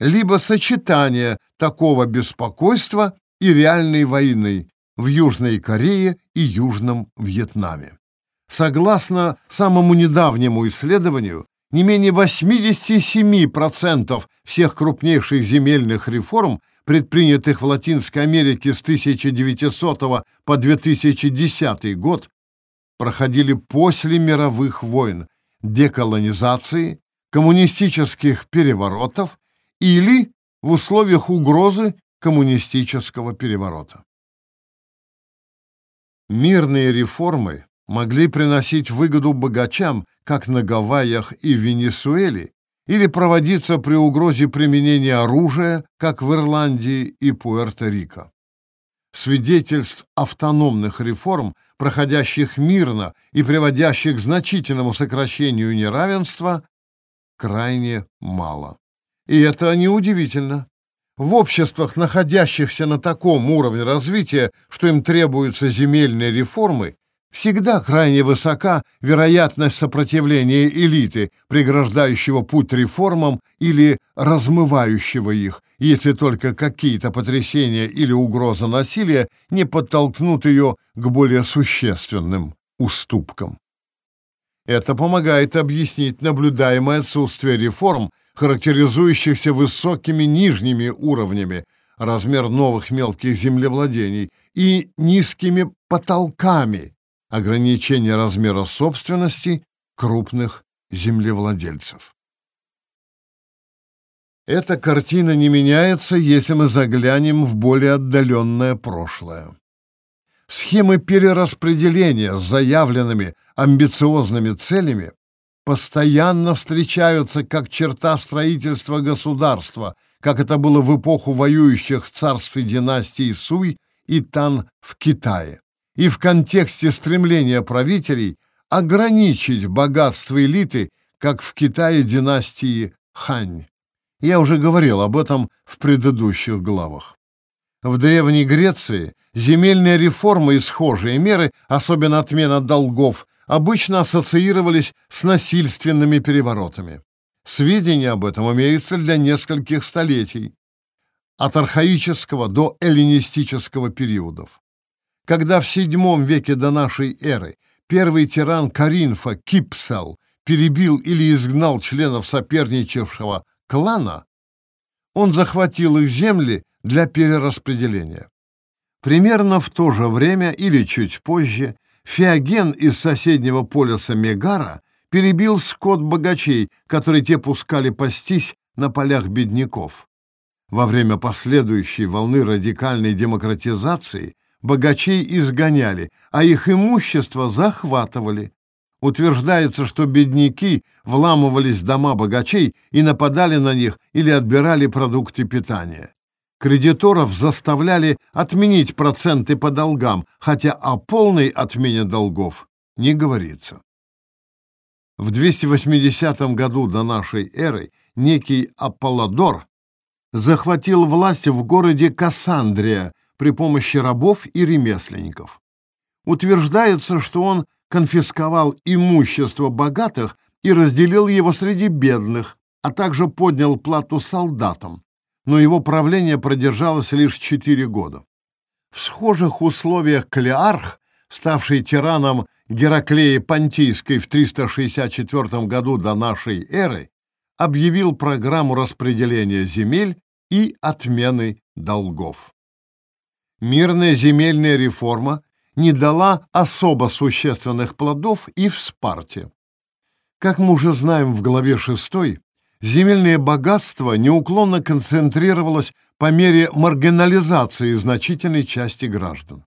либо сочетание такого беспокойства и реальной войны в Южной Корее и Южном Вьетнаме. Согласно самому недавнему исследованию, не менее 87% всех крупнейших земельных реформ, предпринятых в Латинской Америке с 1900 по 2010 год, проходили после мировых войн, деколонизации, коммунистических переворотов или в условиях угрозы коммунистического переворота. Мирные реформы могли приносить выгоду богачам как на Гавайях и Венесуэле, или проводиться при угрозе применения оружия, как в Ирландии и Пуэрто-Рико. Свидетельств автономных реформ, проходящих мирно и приводящих к значительному сокращению неравенства, крайне мало. И это неудивительно. В обществах, находящихся на таком уровне развития, что им требуются земельные реформы, всегда крайне высока вероятность сопротивления элиты, преграждающего путь реформам или размывающего их, если только какие-то потрясения или угроза насилия не подтолкнут ее к более существенным уступкам. Это помогает объяснить наблюдаемое отсутствие реформ характеризующихся высокими нижними уровнями, размер новых мелких землевладений, и низкими потолками, ограничения размера собственности крупных землевладельцев. Эта картина не меняется, если мы заглянем в более отдаленное прошлое. Схемы перераспределения с заявленными амбициозными целями постоянно встречаются как черта строительства государства, как это было в эпоху воюющих царств и династий Суй и Тан в Китае, и в контексте стремления правителей ограничить богатство элиты, как в Китае династии Хань. Я уже говорил об этом в предыдущих главах. В Древней Греции земельные реформы и схожие меры, особенно отмена долгов, обычно ассоциировались с насильственными переворотами. Сведения об этом имеются для нескольких столетий, от архаического до эллинистического периодов. Когда в VII веке до нашей эры первый тиран Каринфа Кипсел перебил или изгнал членов соперничавшего клана, он захватил их земли для перераспределения. Примерно в то же время или чуть позже Феоген из соседнего полюса Мегара перебил скот богачей, которые те пускали пастись на полях бедняков. Во время последующей волны радикальной демократизации богачей изгоняли, а их имущество захватывали. Утверждается, что бедняки вламывались в дома богачей и нападали на них или отбирали продукты питания. Кредиторов заставляли отменить проценты по долгам, хотя о полной отмене долгов не говорится. В 280 году до нашей эры некий Аполлодор захватил власть в городе Кассандрия при помощи рабов и ремесленников. Утверждается, что он конфисковал имущество богатых и разделил его среди бедных, а также поднял плату солдатам, но его правление продержалось лишь четыре года. В схожих условиях Клеарх, ставший тираном Гераклеи Понтийской в 364 году до нашей эры, объявил программу распределения земель и отмены долгов. Мирная земельная реформа не дала особо существенных плодов и в Спарте. Как мы уже знаем в главе 6, земельное богатство неуклонно концентрировалось по мере маргинализации значительной части граждан.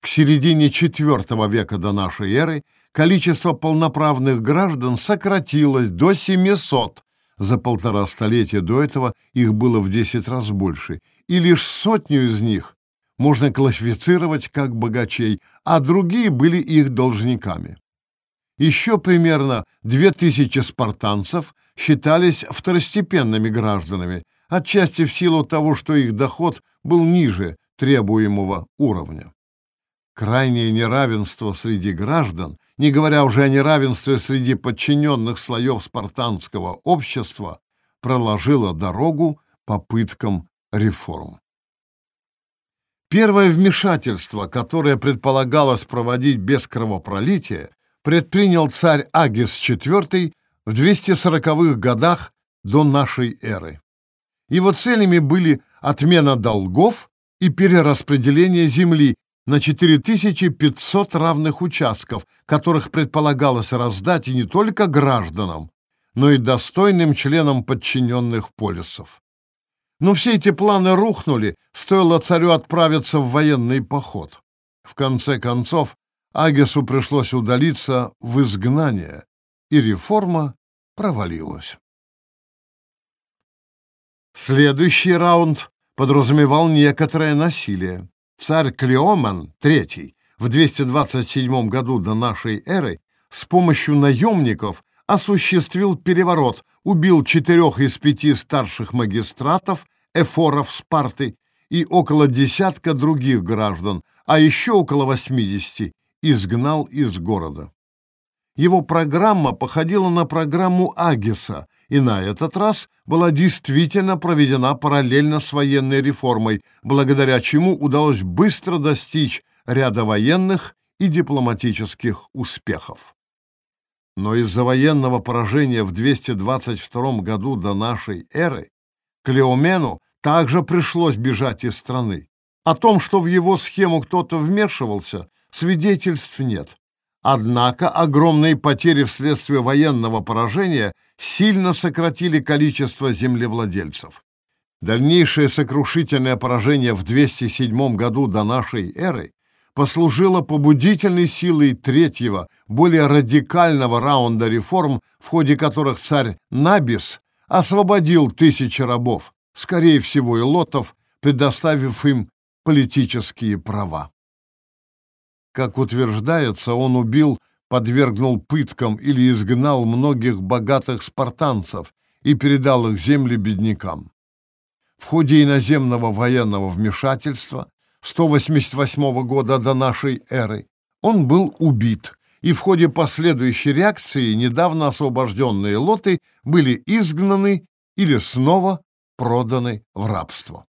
К середине IV века до нашей эры количество полноправных граждан сократилось до 700, за полтора столетия до этого их было в 10 раз больше, и лишь сотню из них можно классифицировать как богачей, а другие были их должниками. Еще примерно 2000 спартанцев считались второстепенными гражданами, отчасти в силу того, что их доход был ниже требуемого уровня. Крайнее неравенство среди граждан, не говоря уже о неравенстве среди подчиненных слоев спартанского общества, проложило дорогу попыткам реформ. Первое вмешательство, которое предполагалось проводить без кровопролития, предпринял царь Агис IV в 240-х годах до нашей эры. Его целями были отмена долгов и перераспределение земли на 4500 равных участков, которых предполагалось раздать не только гражданам, но и достойным членам подчиненных полисов. Но все эти планы рухнули, стоило царю отправиться в военный поход. В конце концов, Агесу пришлось удалиться в изгнание, и реформа провалилась. Следующий раунд подразумевал некоторое насилие. Царь Клеоман III в 227 году до нашей эры с помощью наемников осуществил переворот, убил четырех из пяти старших магистратов, эфоров Спарты и около десятка других граждан, а еще около 80 изгнал из города. Его программа походила на программу Агиса, и на этот раз была действительно проведена параллельно с военной реформой, благодаря чему удалось быстро достичь ряда военных и дипломатических успехов. Но из-за военного поражения в 222 году до нашей эры Клеомену также пришлось бежать из страны. О том, что в его схему кто-то вмешивался, свидетельств нет. Однако огромные потери вследствие военного поражения сильно сократили количество землевладельцев. Дальнейшее сокрушительное поражение в 207 году до нашей эры послужило побудительной силой третьего, более радикального раунда реформ, в ходе которых царь Набис освободил тысячи рабов, скорее всего и лотов, предоставив им политические права. Как утверждается, он убил, подвергнул пыткам или изгнал многих богатых спартанцев и передал их земли беднякам. В ходе иноземного военного вмешательства 188 года до нашей эры он был убит, и в ходе последующей реакции недавно освобожденные лоты были изгнаны или снова проданы в рабство.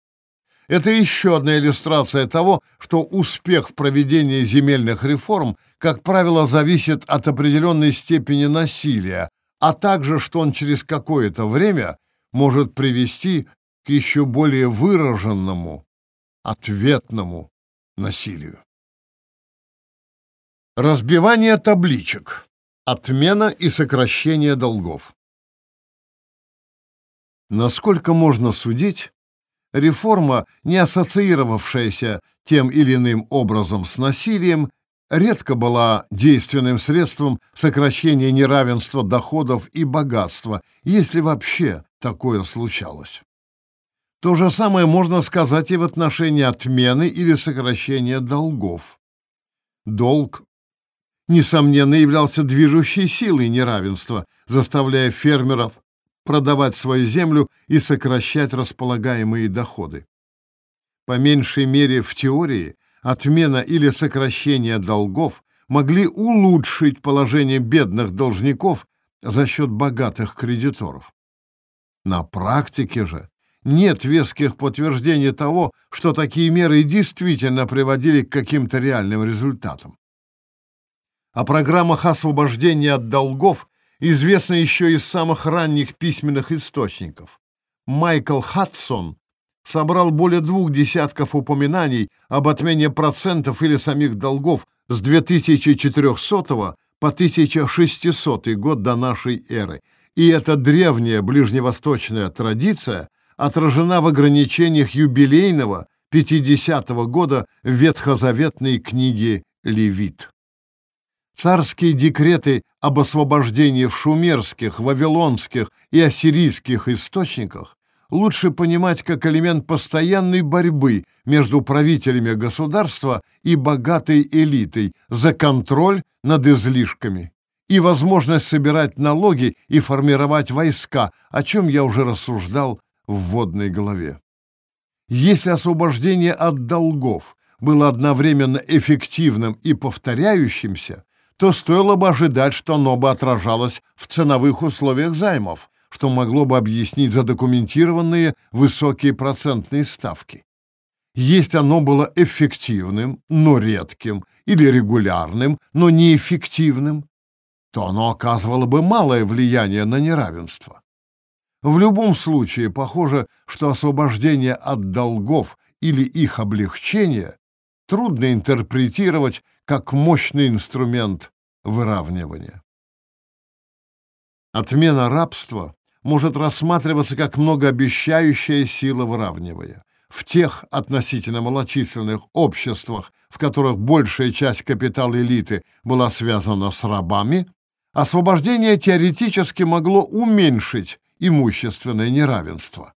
Это еще одна иллюстрация того, что успех в проведении земельных реформ, как правило, зависит от определенной степени насилия, а также, что он через какое-то время может привести к еще более выраженному ответному насилию. Разбивание табличек. Отмена и сокращение долгов. Насколько можно судить, реформа, не ассоциировавшаяся тем или иным образом с насилием, редко была действенным средством сокращения неравенства доходов и богатства, если вообще такое случалось. То же самое можно сказать и в отношении отмены или сокращения долгов. Долг, несомненно, являлся движущей силой неравенства, заставляя фермеров продавать свою землю и сокращать располагаемые доходы. по меньшей мере в теории, отмена или сокращение долгов могли улучшить положение бедных должников за счет богатых кредиторов. На практике же нет веских подтверждений того, что такие меры действительно приводили к каким-то реальным результатам. О программах освобождения от долгов известно еще из самых ранних письменных источников. Майкл Хадсон собрал более двух десятков упоминаний об отмене процентов или самих долгов с 2400 по 1600 год до нашей эры, и эта древняя ближневосточная традиция отражена в ограничениях юбилейного 50-го года ветхозаветной книги Левит. Царские декреты об освобождении в шумерских, вавилонских и ассирийских источниках лучше понимать как элемент постоянной борьбы между правителями государства и богатой элитой за контроль над излишками и возможность собирать налоги и формировать войска, о чем я уже рассуждал в вводной главе. Если освобождение от долгов было одновременно эффективным и повторяющимся, то стоило бы ожидать, что оно бы отражалось в ценовых условиях займов, что могло бы объяснить задокументированные высокие процентные ставки. Если оно было эффективным, но редким, или регулярным, но неэффективным, то оно оказывало бы малое влияние на неравенство. В любом случае, похоже, что освобождение от долгов или их облегчение трудно интерпретировать как мощный инструмент выравнивания. Отмена рабства может рассматриваться как многообещающая сила выравнивания. В тех относительно малочисленных обществах, в которых большая часть капитала элиты была связана с рабами, освобождение теоретически могло уменьшить имущественное неравенство.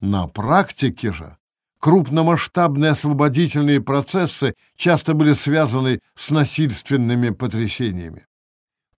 На практике же крупномасштабные освободительные процессы часто были связаны с насильственными потрясениями.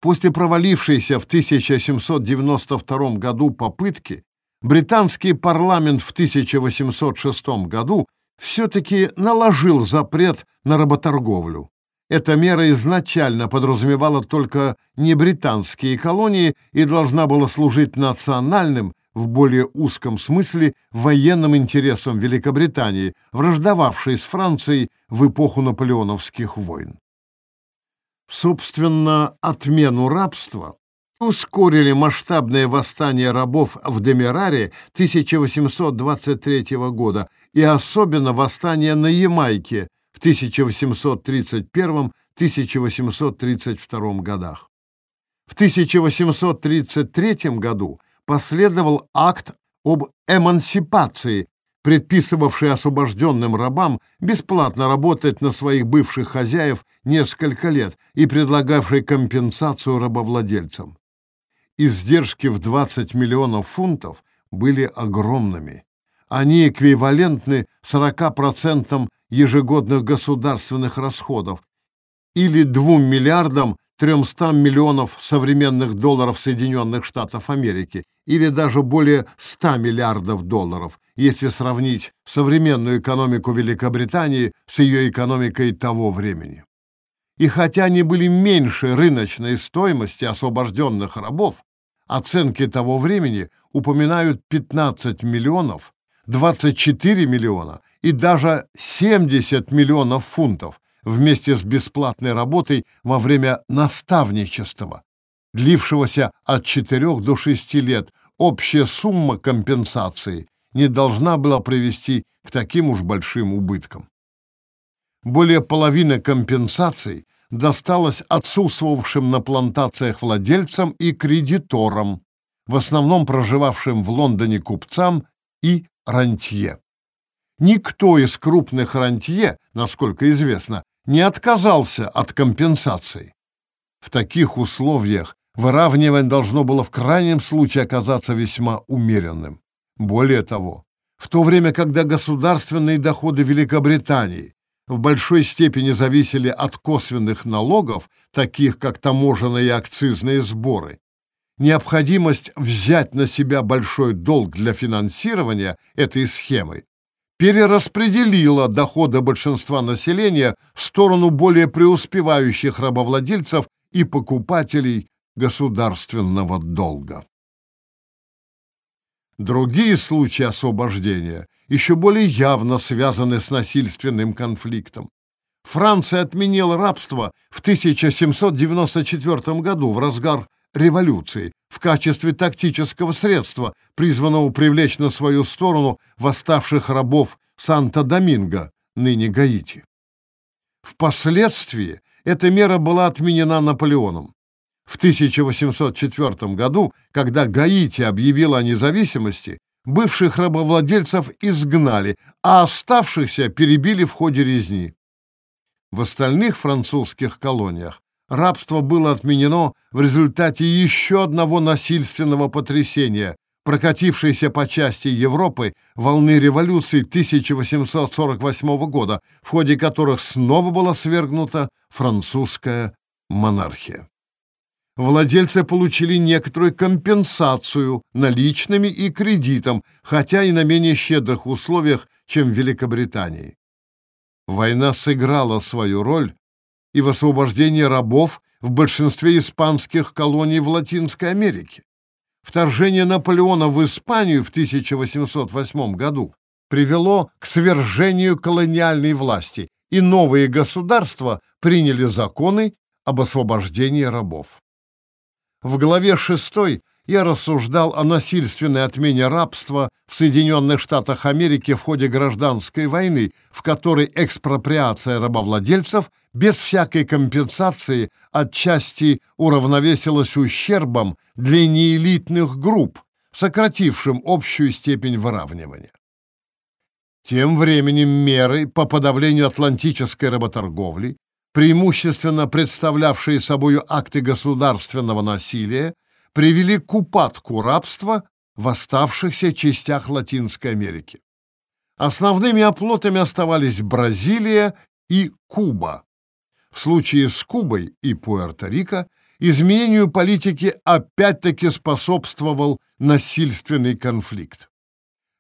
После провалившейся в 1792 году попытки британский парламент в 1806 году все-таки наложил запрет на работорговлю. Эта мера изначально подразумевала только не британские колонии и должна была служить национальным, в более узком смысле, военным интересам Великобритании, враждовавшей с Францией в эпоху наполеоновских войн. Собственно, отмену рабства ускорили масштабное восстание рабов в Демираре 1823 года и особенно восстание на Ямайке в 1831-1832 годах. В 1833 году последовал акт об эмансипации, предписывавший освобожденным рабам бесплатно работать на своих бывших хозяев несколько лет и предлагавший компенсацию рабовладельцам. Издержки в 20 миллионов фунтов были огромными. Они эквивалентны 40% ежегодных государственных расходов или 2 миллиардам 300 миллионов современных долларов Соединенных Штатов Америки или даже более 100 миллиардов долларов, если сравнить современную экономику Великобритании с ее экономикой того времени. И хотя они были меньше рыночной стоимости освобожденных рабов, оценки того времени упоминают 15 миллионов 24 миллиона и даже 70 миллионов фунтов вместе с бесплатной работой во время наставничества, длившегося от 4 до 6 лет. Общая сумма компенсации не должна была привести к таким уж большим убыткам. Более половины компенсаций досталось отсутствовавшим на плантациях владельцам и кредиторам, в основном проживавшим в Лондоне купцам и рантье. Никто из крупных рантье, насколько известно, не отказался от компенсации. В таких условиях выравнивание должно было в крайнем случае оказаться весьма умеренным. Более того, в то время, когда государственные доходы Великобритании в большой степени зависели от косвенных налогов, таких как таможенные и акцизные сборы, необходимость взять на себя большой долг для финансирования этой схемы перераспределила доходы большинства населения в сторону более преуспевающих рабовладельцев и покупателей государственного долга. Другие случаи освобождения еще более явно связаны с насильственным конфликтом. Франция отменила рабство в 1794 году в разгар революции в качестве тактического средства, призванного привлечь на свою сторону восставших рабов Санта-Доминго, ныне Гаити. Впоследствии эта мера была отменена Наполеоном. В 1804 году, когда Гаити объявила о независимости, бывших рабовладельцев изгнали, а оставшихся перебили в ходе резни. В остальных французских колониях рабство было отменено в результате еще одного насильственного потрясения, прокатившейся по части Европы волны революции 1848 года, в ходе которых снова была свергнута французская монархия. Владельцы получили некоторую компенсацию наличными и кредитом, хотя и на менее щедрых условиях, чем в Великобритании. Война сыграла свою роль и в освобождении рабов в большинстве испанских колоний в Латинской Америке. Вторжение Наполеона в Испанию в 1808 году привело к свержению колониальной власти, и новые государства приняли законы об освобождении рабов. В главе 6 я рассуждал о насильственной отмене рабства в Соединенных Штатах Америки в ходе гражданской войны, в которой экспроприация рабовладельцев без всякой компенсации отчасти уравновесилась ущербом для неэлитных групп, сократившим общую степень выравнивания. Тем временем меры по подавлению атлантической работорговли, преимущественно представлявшие собой акты государственного насилия, привели к упадку рабства в оставшихся частях Латинской Америки. Основными оплотами оставались Бразилия и Куба. В случае с Кубой и Пуэрто-Рико изменению политики опять-таки способствовал насильственный конфликт.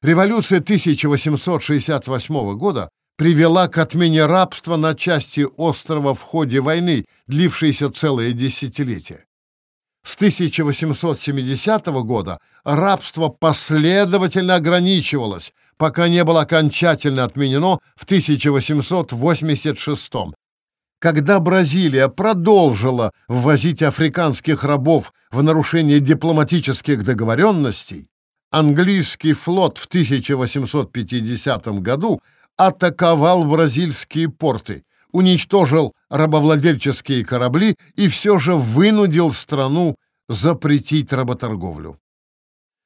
Революция 1868 года привела к отмене рабства на части острова в ходе войны, длившейся целое десятилетие. С 1870 года рабство последовательно ограничивалось, пока не было окончательно отменено в 1886 когда Бразилия продолжила ввозить африканских рабов в нарушение дипломатических договоренностей, английский флот в 1850 году атаковал бразильские порты, уничтожил рабовладельческие корабли и все же вынудил страну запретить работорговлю.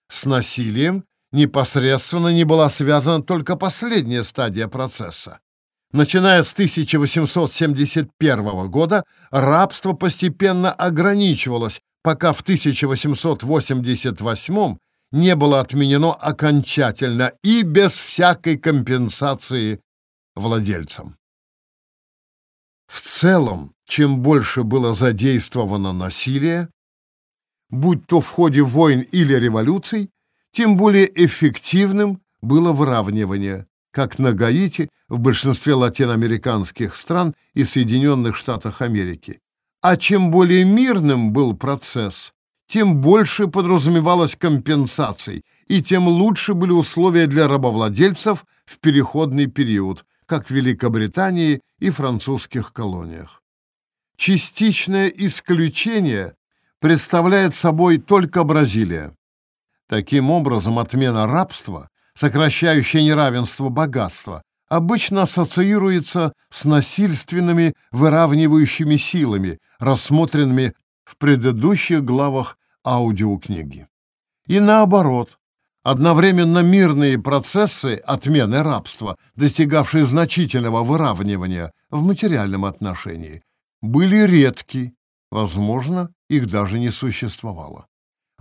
С насилием непосредственно не была связана только последняя стадия процесса. Начиная с 1871 года рабство постепенно ограничивалось, пока в 1888 не было отменено окончательно и без всякой компенсации владельцам. В целом, чем больше было задействовано насилие, будь то в ходе войн или революций, тем более эффективным было выравнивание, как на Гаити, в большинстве латиноамериканских стран и Соединенных Штатах Америки. А чем более мирным был процесс, тем больше подразумевалось компенсаций, и тем лучше были условия для рабовладельцев в переходный период, как в Великобритании и французских колониях. Частичное исключение представляет собой только Бразилия. Таким образом, отмена рабства, сокращающая неравенство богатства, обычно ассоциируется с насильственными выравнивающими силами, рассмотренными в предыдущих главах аудиокниги. И наоборот, Одновременно мирные процессы отмены рабства, достигавшие значительного выравнивания в материальном отношении, были редки, возможно, их даже не существовало.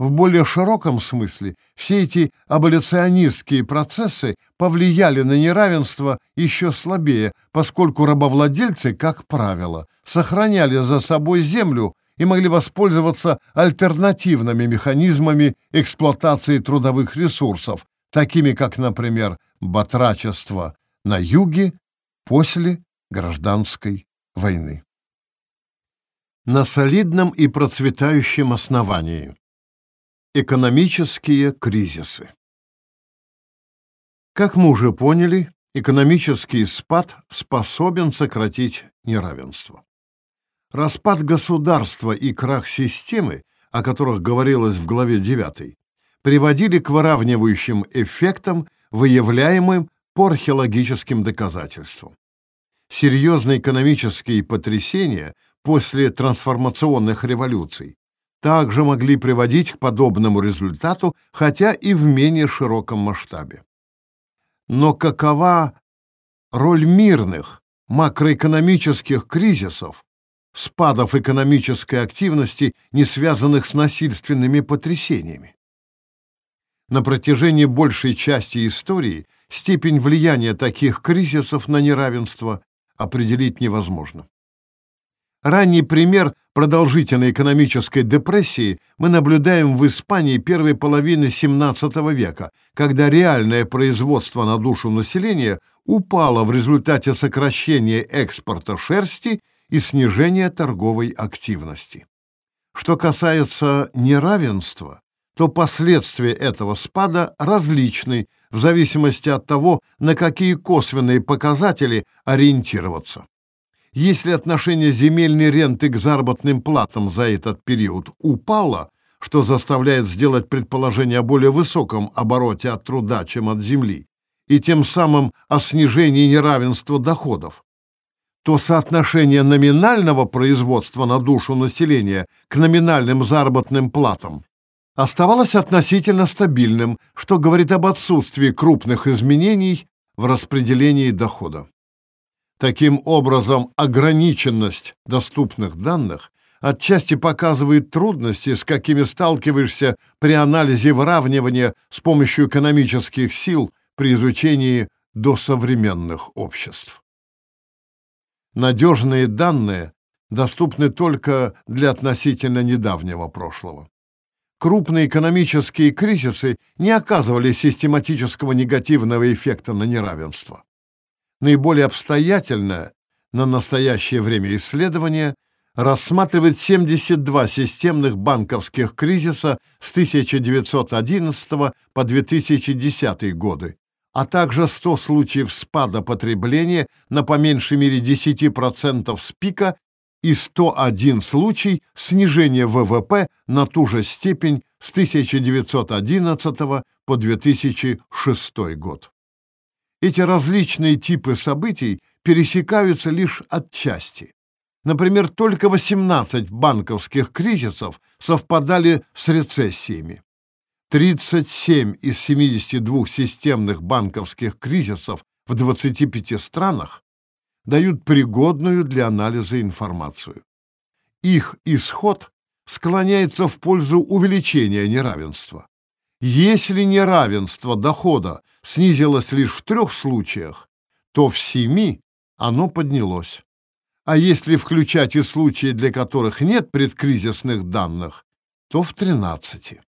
В более широком смысле все эти аболиционистские процессы повлияли на неравенство еще слабее, поскольку рабовладельцы, как правило, сохраняли за собой землю и могли воспользоваться альтернативными механизмами эксплуатации трудовых ресурсов, такими как, например, батрачества на юге после гражданской войны. На солидном и процветающем основании. Экономические кризисы. Как мы уже поняли, экономический спад способен сократить неравенство. Распад государства и крах системы, о которых говорилось в главе 9, приводили к выравнивающим эффектам, выявляемым по археологическим доказательствам. Серьезные экономические потрясения после трансформационных революций также могли приводить к подобному результату, хотя и в менее широком масштабе. Но какова роль мирных макроэкономических кризисов, спадов экономической активности, не связанных с насильственными потрясениями? На протяжении большей части истории степень влияния таких кризисов на неравенство определить невозможно. Ранний пример продолжительной экономической депрессии мы наблюдаем в Испании первой половины XVII века, когда реальное производство на душу населения упало в результате сокращения экспорта шерсти и снижения торговой активности. Что касается неравенства, то последствия этого спада различны в зависимости от того, на какие косвенные показатели ориентироваться. Если отношение земельной ренты к заработным платам за этот период упало, что заставляет сделать предположение о более высоком обороте от труда, чем от земли, и тем самым о снижении неравенства доходов, то соотношение номинального производства на душу населения к номинальным заработным платам оставалось относительно стабильным, что говорит об отсутствии крупных изменений в распределении дохода. Таким образом, ограниченность доступных данных отчасти показывает трудности, с какими сталкиваешься при анализе выравнивания с помощью экономических сил при изучении досовременных обществ. Надежные данные доступны только для относительно недавнего прошлого крупные экономические кризисы не оказывали систематического негативного эффекта на неравенство. Наиболее обстоятельное на настоящее время исследование рассматривает 72 системных банковских кризиса с 1911 по 2010 годы, а также 100 случаев спада потребления на по меньшей мере 10% с пика и 101 случай снижения ВВП на ту же степень с 1911 по 2006 год. Эти различные типы событий пересекаются лишь отчасти. Например, только 18 банковских кризисов совпадали с рецессиями. 37 из 72 системных банковских кризисов в 25 странах дают пригодную для анализа информацию. Их исход склоняется в пользу увеличения неравенства. Если неравенство дохода снизилось лишь в трех случаях, то в семи оно поднялось. А если включать и случаи, для которых нет предкризисных данных, то в 13.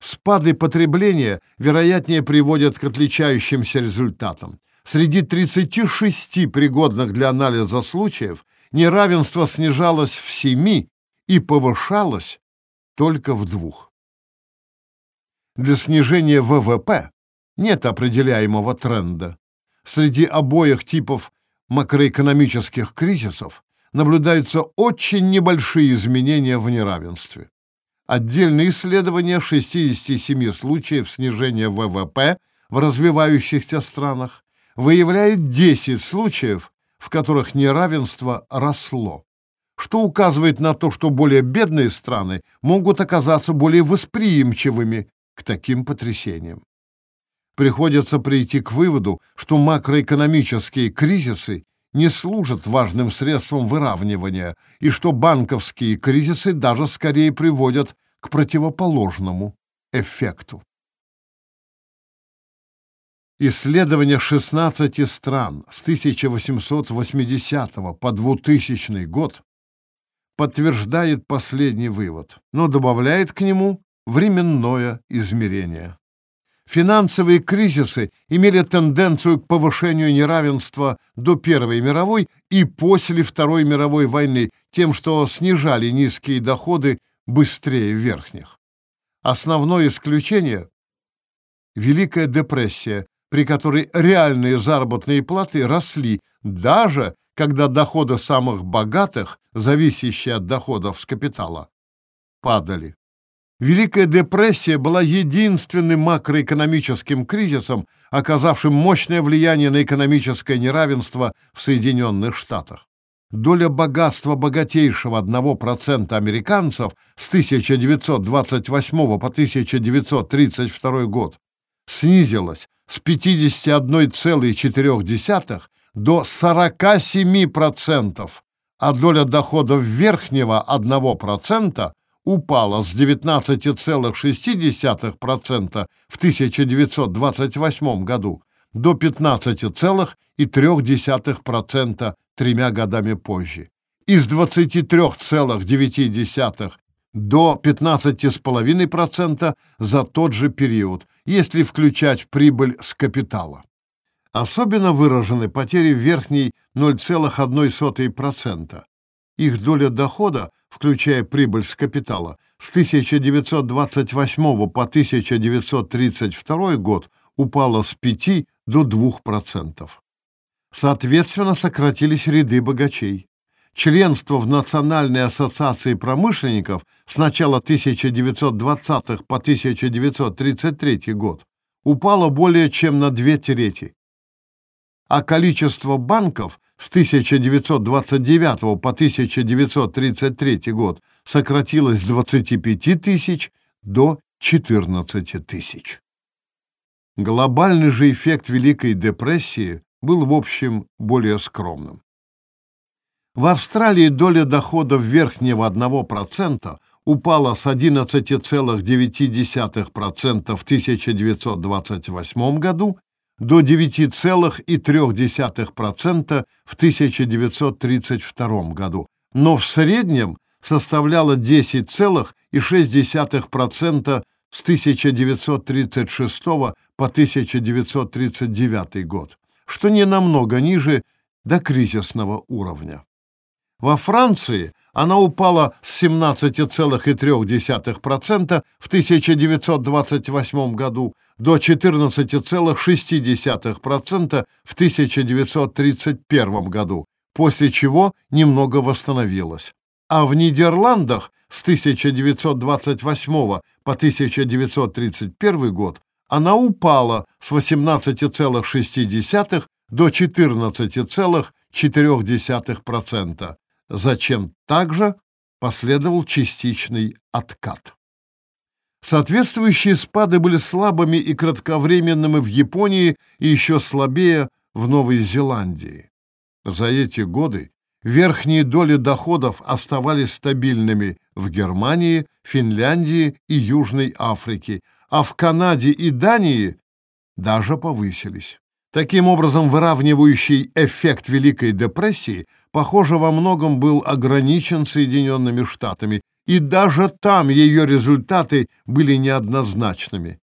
Спады потребления, вероятнее, приводят к отличающимся результатам. Среди 36 пригодных для анализа случаев неравенство снижалось в 7 и повышалось только в двух. Для снижения ВВП нет определяемого тренда. Среди обоих типов макроэкономических кризисов наблюдаются очень небольшие изменения в неравенстве. Отдельные исследования 67 случаев снижения ВВП в развивающихся странах выявляет 10 случаев, в которых неравенство росло, что указывает на то, что более бедные страны могут оказаться более восприимчивыми к таким потрясениям. Приходится прийти к выводу, что макроэкономические кризисы не служат важным средством выравнивания и что банковские кризисы даже скорее приводят к противоположному эффекту. Исследование 16 стран с 1880 по 2000 год подтверждает последний вывод, но добавляет к нему временное измерение. Финансовые кризисы имели тенденцию к повышению неравенства до Первой мировой и после Второй мировой войны тем, что снижали низкие доходы быстрее верхних. Основное исключение – Великая депрессия, при которой реальные заработные платы росли, даже когда доходы самых богатых, зависящие от доходов с капитала, падали. Великая депрессия была единственным макроэкономическим кризисом, оказавшим мощное влияние на экономическое неравенство в Соединенных Штатах. Доля богатства богатейшего 1% американцев с 1928 по 1932 год снизилась с 51,4 до 47%, а доля доходов верхнего 1% упала с 19,6% в 1928 году до 15,3% тремя годами позже. Из 23,9% до 15,5% за тот же период, если включать прибыль с капитала. Особенно выражены потери верхней 0,1%. Их доля дохода включая прибыль с капитала, с 1928 по 1932 год упала с 5 до 2%. Соответственно, сократились ряды богачей. Членство в Национальной ассоциации промышленников с начала 1920-х по 1933 год упало более чем на две трети, а количество банков с 1929 по 1933 год сократилось с 25 тысяч до 14 тысяч. Глобальный же эффект Великой депрессии был, в общем, более скромным. В Австралии доля доходов верхнего 1% упала с 11,9% в 1928 году до 9,3% в 1932 году, но в среднем составляла 10,6% с 1936 по 1939 год, что не намного ниже до кризисного уровня. Во Франции она упала с 17,3% в 1928 году до 14,6% в 1931 году, после чего немного восстановилась. А в Нидерландах с 1928 по 1931 год она упала с 18,6 до 14,4%. Зачем также последовал частичный откат. Соответствующие спады были слабыми и кратковременными в Японии и еще слабее в Новой Зеландии. За эти годы верхние доли доходов оставались стабильными в Германии, Финляндии и Южной Африке, а в Канаде и Дании даже повысились. Таким образом, выравнивающий эффект Великой депрессии, похоже, во многом был ограничен Соединенными Штатами, и даже там ее результаты были неоднозначными.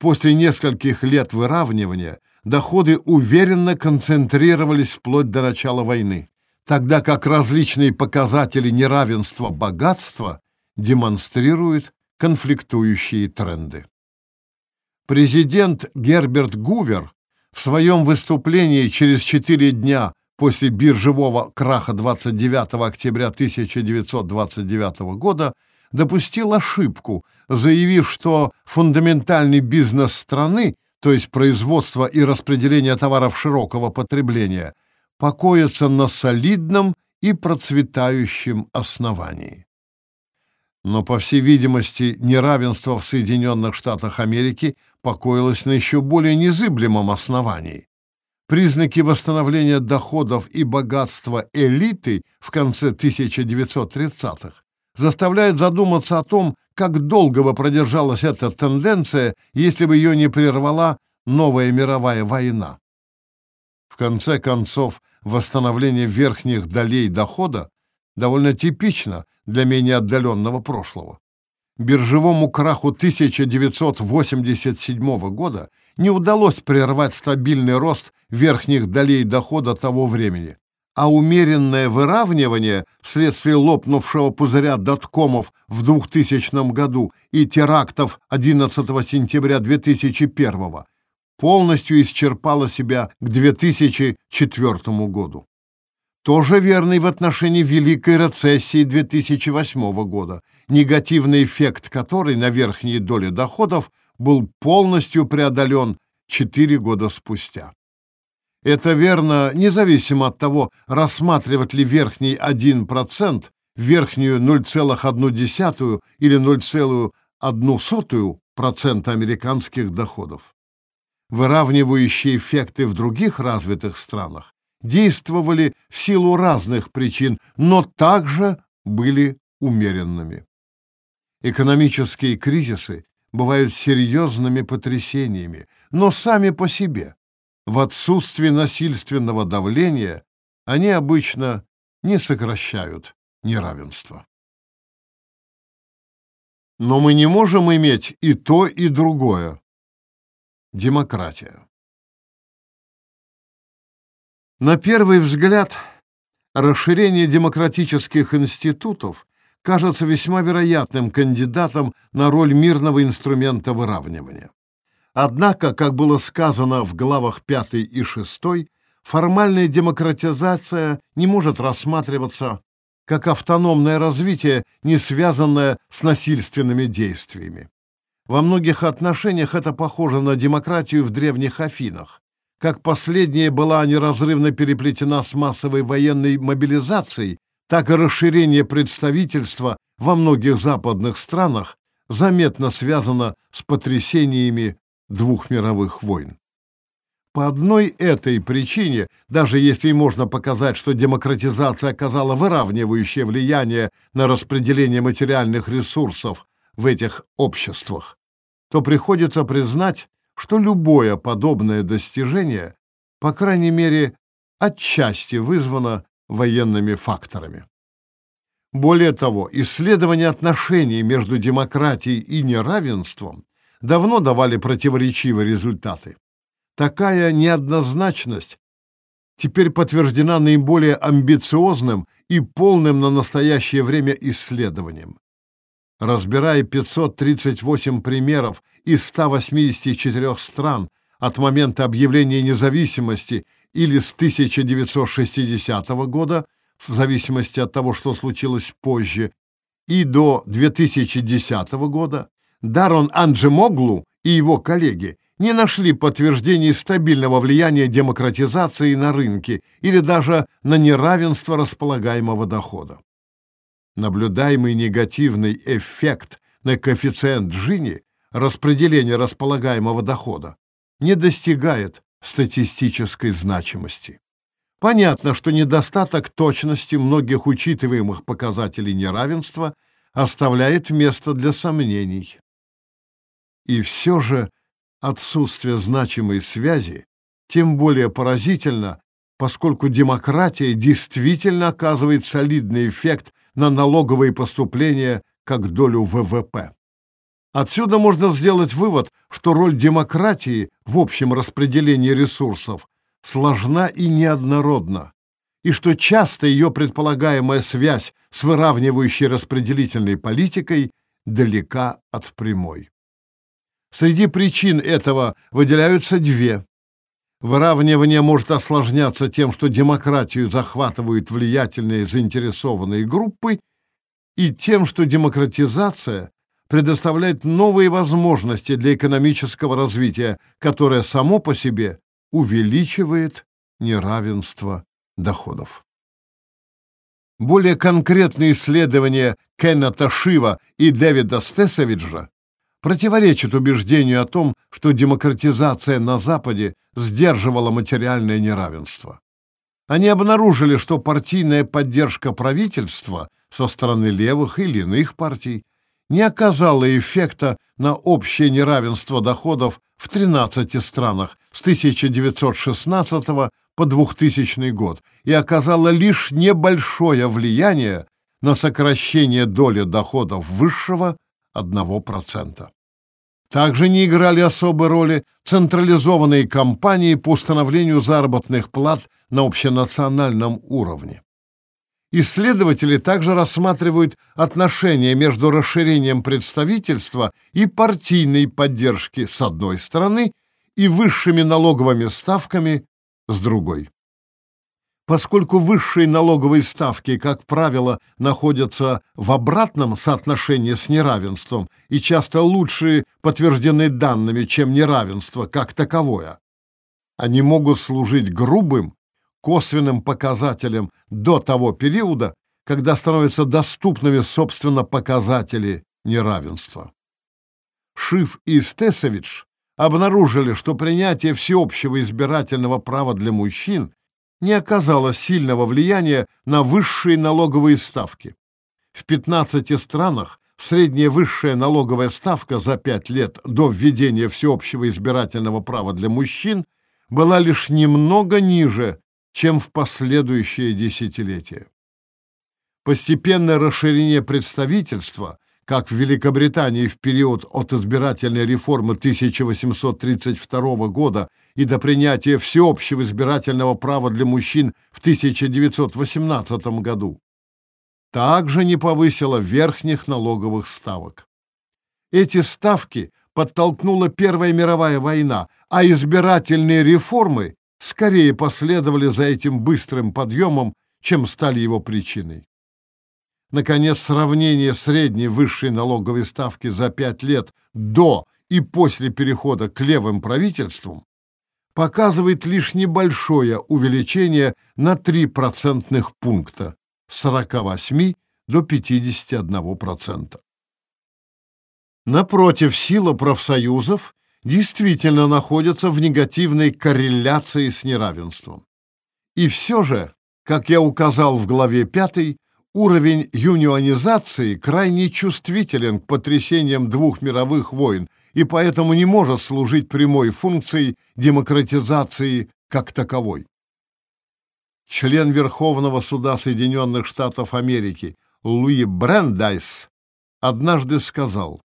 После нескольких лет выравнивания доходы уверенно концентрировались вплоть до начала войны, тогда как различные показатели неравенства богатства демонстрируют конфликтующие тренды. Президент Герберт Гувер в своем выступлении через четыре дня после биржевого краха 29 октября 1929 года допустил ошибку, заявив, что фундаментальный бизнес страны, то есть производство и распределение товаров широкого потребления, покоится на солидном и процветающем основании. Но, по всей видимости, неравенство в Соединенных Штатах Америки покоилось на еще более незыблемом основании. Признаки восстановления доходов и богатства элиты в конце 1930-х заставляют задуматься о том, как долго бы продержалась эта тенденция, если бы ее не прервала новая мировая война. В конце концов, восстановление верхних долей дохода довольно типично для менее отдаленного прошлого. Биржевому краху 1987 года не удалось прервать стабильный рост верхних долей дохода того времени, а умеренное выравнивание вследствие лопнувшего пузыря доткомов в 2000 году и терактов 11 сентября 2001 полностью исчерпало себя к 2004 году. Тоже верно и в отношении Великой рецессии 2008 года, негативный эффект которой на верхние доли доходов был полностью преодолен 4 года спустя. Это верно независимо от того, рассматривать ли верхний 1%, верхнюю 0,1 или 0,1% американских доходов. Выравнивающие эффекты в других развитых странах действовали в силу разных причин, но также были умеренными. Экономические кризисы бывают серьезными потрясениями, но сами по себе. В отсутствии насильственного давления они обычно не сокращают неравенство. Но мы не можем иметь и то, и другое. Демократия. На первый взгляд, расширение демократических институтов кажется весьма вероятным кандидатом на роль мирного инструмента выравнивания. Однако, как было сказано в главах 5 и 6, формальная демократизация не может рассматриваться как автономное развитие, не связанное с насильственными действиями. Во многих отношениях это похоже на демократию в древних Афинах, как последняя была неразрывно переплетена с массовой военной мобилизацией, так и расширение представительства во многих западных странах заметно связано с потрясениями двух мировых войн. По одной этой причине, даже если можно показать, что демократизация оказала выравнивающее влияние на распределение материальных ресурсов в этих обществах, то приходится признать, что любое подобное достижение, по крайней мере, отчасти вызвано военными факторами. Более того, исследования отношений между демократией и неравенством давно давали противоречивые результаты. Такая неоднозначность теперь подтверждена наиболее амбициозным и полным на настоящее время исследованием разбирая 538 примеров из 184 стран от момента объявления независимости или с 1960 года, в зависимости от того, что случилось позже, и до 2010 года, Дарон Анджемоглу и его коллеги не нашли подтверждений стабильного влияния демократизации на рынке или даже на неравенство располагаемого дохода наблюдаемый негативный эффект на коэффициент Джини распределения располагаемого дохода не достигает статистической значимости. Понятно, что недостаток точности многих учитываемых показателей неравенства оставляет место для сомнений. И все же отсутствие значимой связи тем более поразительно, поскольку демократия действительно оказывает солидный эффект на налоговые поступления как долю ВВП. Отсюда можно сделать вывод, что роль демократии в общем распределении ресурсов сложна и неоднородна, и что часто ее предполагаемая связь с выравнивающей распределительной политикой далека от прямой. Среди причин этого выделяются две. Выравнивание может осложняться тем, что демократию захватывают влиятельные заинтересованные группы, и тем, что демократизация предоставляет новые возможности для экономического развития, которое само по себе увеличивает неравенство доходов. Более конкретные исследования Кеннета Шива и Дэвида Стесовиджа противоречит убеждению о том, что демократизация на Западе сдерживала материальное неравенство. Они обнаружили, что партийная поддержка правительства со стороны левых или иных партий не оказала эффекта на общее неравенство доходов в 13 странах с 1916 по 2000 год и оказала лишь небольшое влияние на сокращение доли доходов высшего 1%. Также не играли особой роли централизованные кампании по установлению заработных плат на общенациональном уровне. Исследователи также рассматривают отношения между расширением представительства и партийной поддержки с одной стороны и высшими налоговыми ставками с другой. Поскольку высшие налоговые ставки, как правило, находятся в обратном соотношении с неравенством и часто лучше подтверждены данными, чем неравенство как таковое, они могут служить грубым, косвенным показателем до того периода, когда становятся доступными, собственно, показатели неравенства. Шиф и Стесович обнаружили, что принятие всеобщего избирательного права для мужчин не оказало сильного влияния на высшие налоговые ставки. В 15 странах средняя высшая налоговая ставка за 5 лет до введения всеобщего избирательного права для мужчин была лишь немного ниже, чем в последующие десятилетия. Постепенное расширение представительства как в Великобритании в период от избирательной реформы 1832 года и до принятия всеобщего избирательного права для мужчин в 1918 году, также не повысило верхних налоговых ставок. Эти ставки подтолкнула Первая мировая война, а избирательные реформы скорее последовали за этим быстрым подъемом, чем стали его причиной. Наконец, сравнение средней высшей налоговой ставки за пять лет до и после перехода к левым правительствам показывает лишь небольшое увеличение на 3 процентных пункта с 48 до 51%. Напротив, сила профсоюзов действительно находится в негативной корреляции с неравенством. И все же, как я указал в главе 5, Уровень юнионизации крайне чувствителен к потрясениям двух мировых войн и поэтому не может служить прямой функцией демократизации как таковой. Член Верховного суда Соединенных Штатов Америки Луи Брендайс однажды сказал,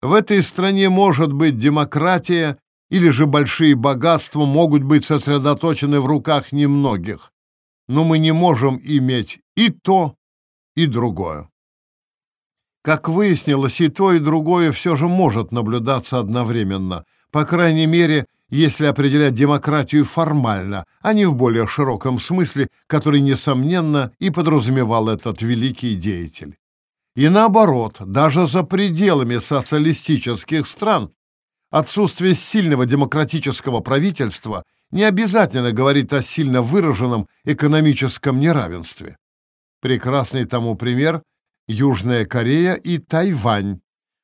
«В этой стране может быть демократия или же большие богатства могут быть сосредоточены в руках немногих, но мы не можем иметь и то, и другое. Как выяснилось, и то, и другое все же может наблюдаться одновременно, по крайней мере, если определять демократию формально, а не в более широком смысле, который, несомненно, и подразумевал этот великий деятель. И наоборот, даже за пределами социалистических стран отсутствие сильного демократического правительства не обязательно говорит о сильно выраженном экономическом неравенстве. Прекрасный тому пример – Южная Корея и Тайвань,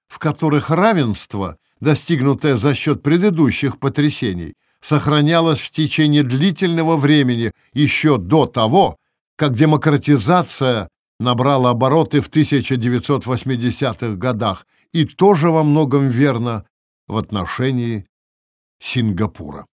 в которых равенство, достигнутое за счет предыдущих потрясений, сохранялось в течение длительного времени еще до того, как демократизация набрала обороты в 1980-х годах и тоже во многом верно в отношении Сингапура.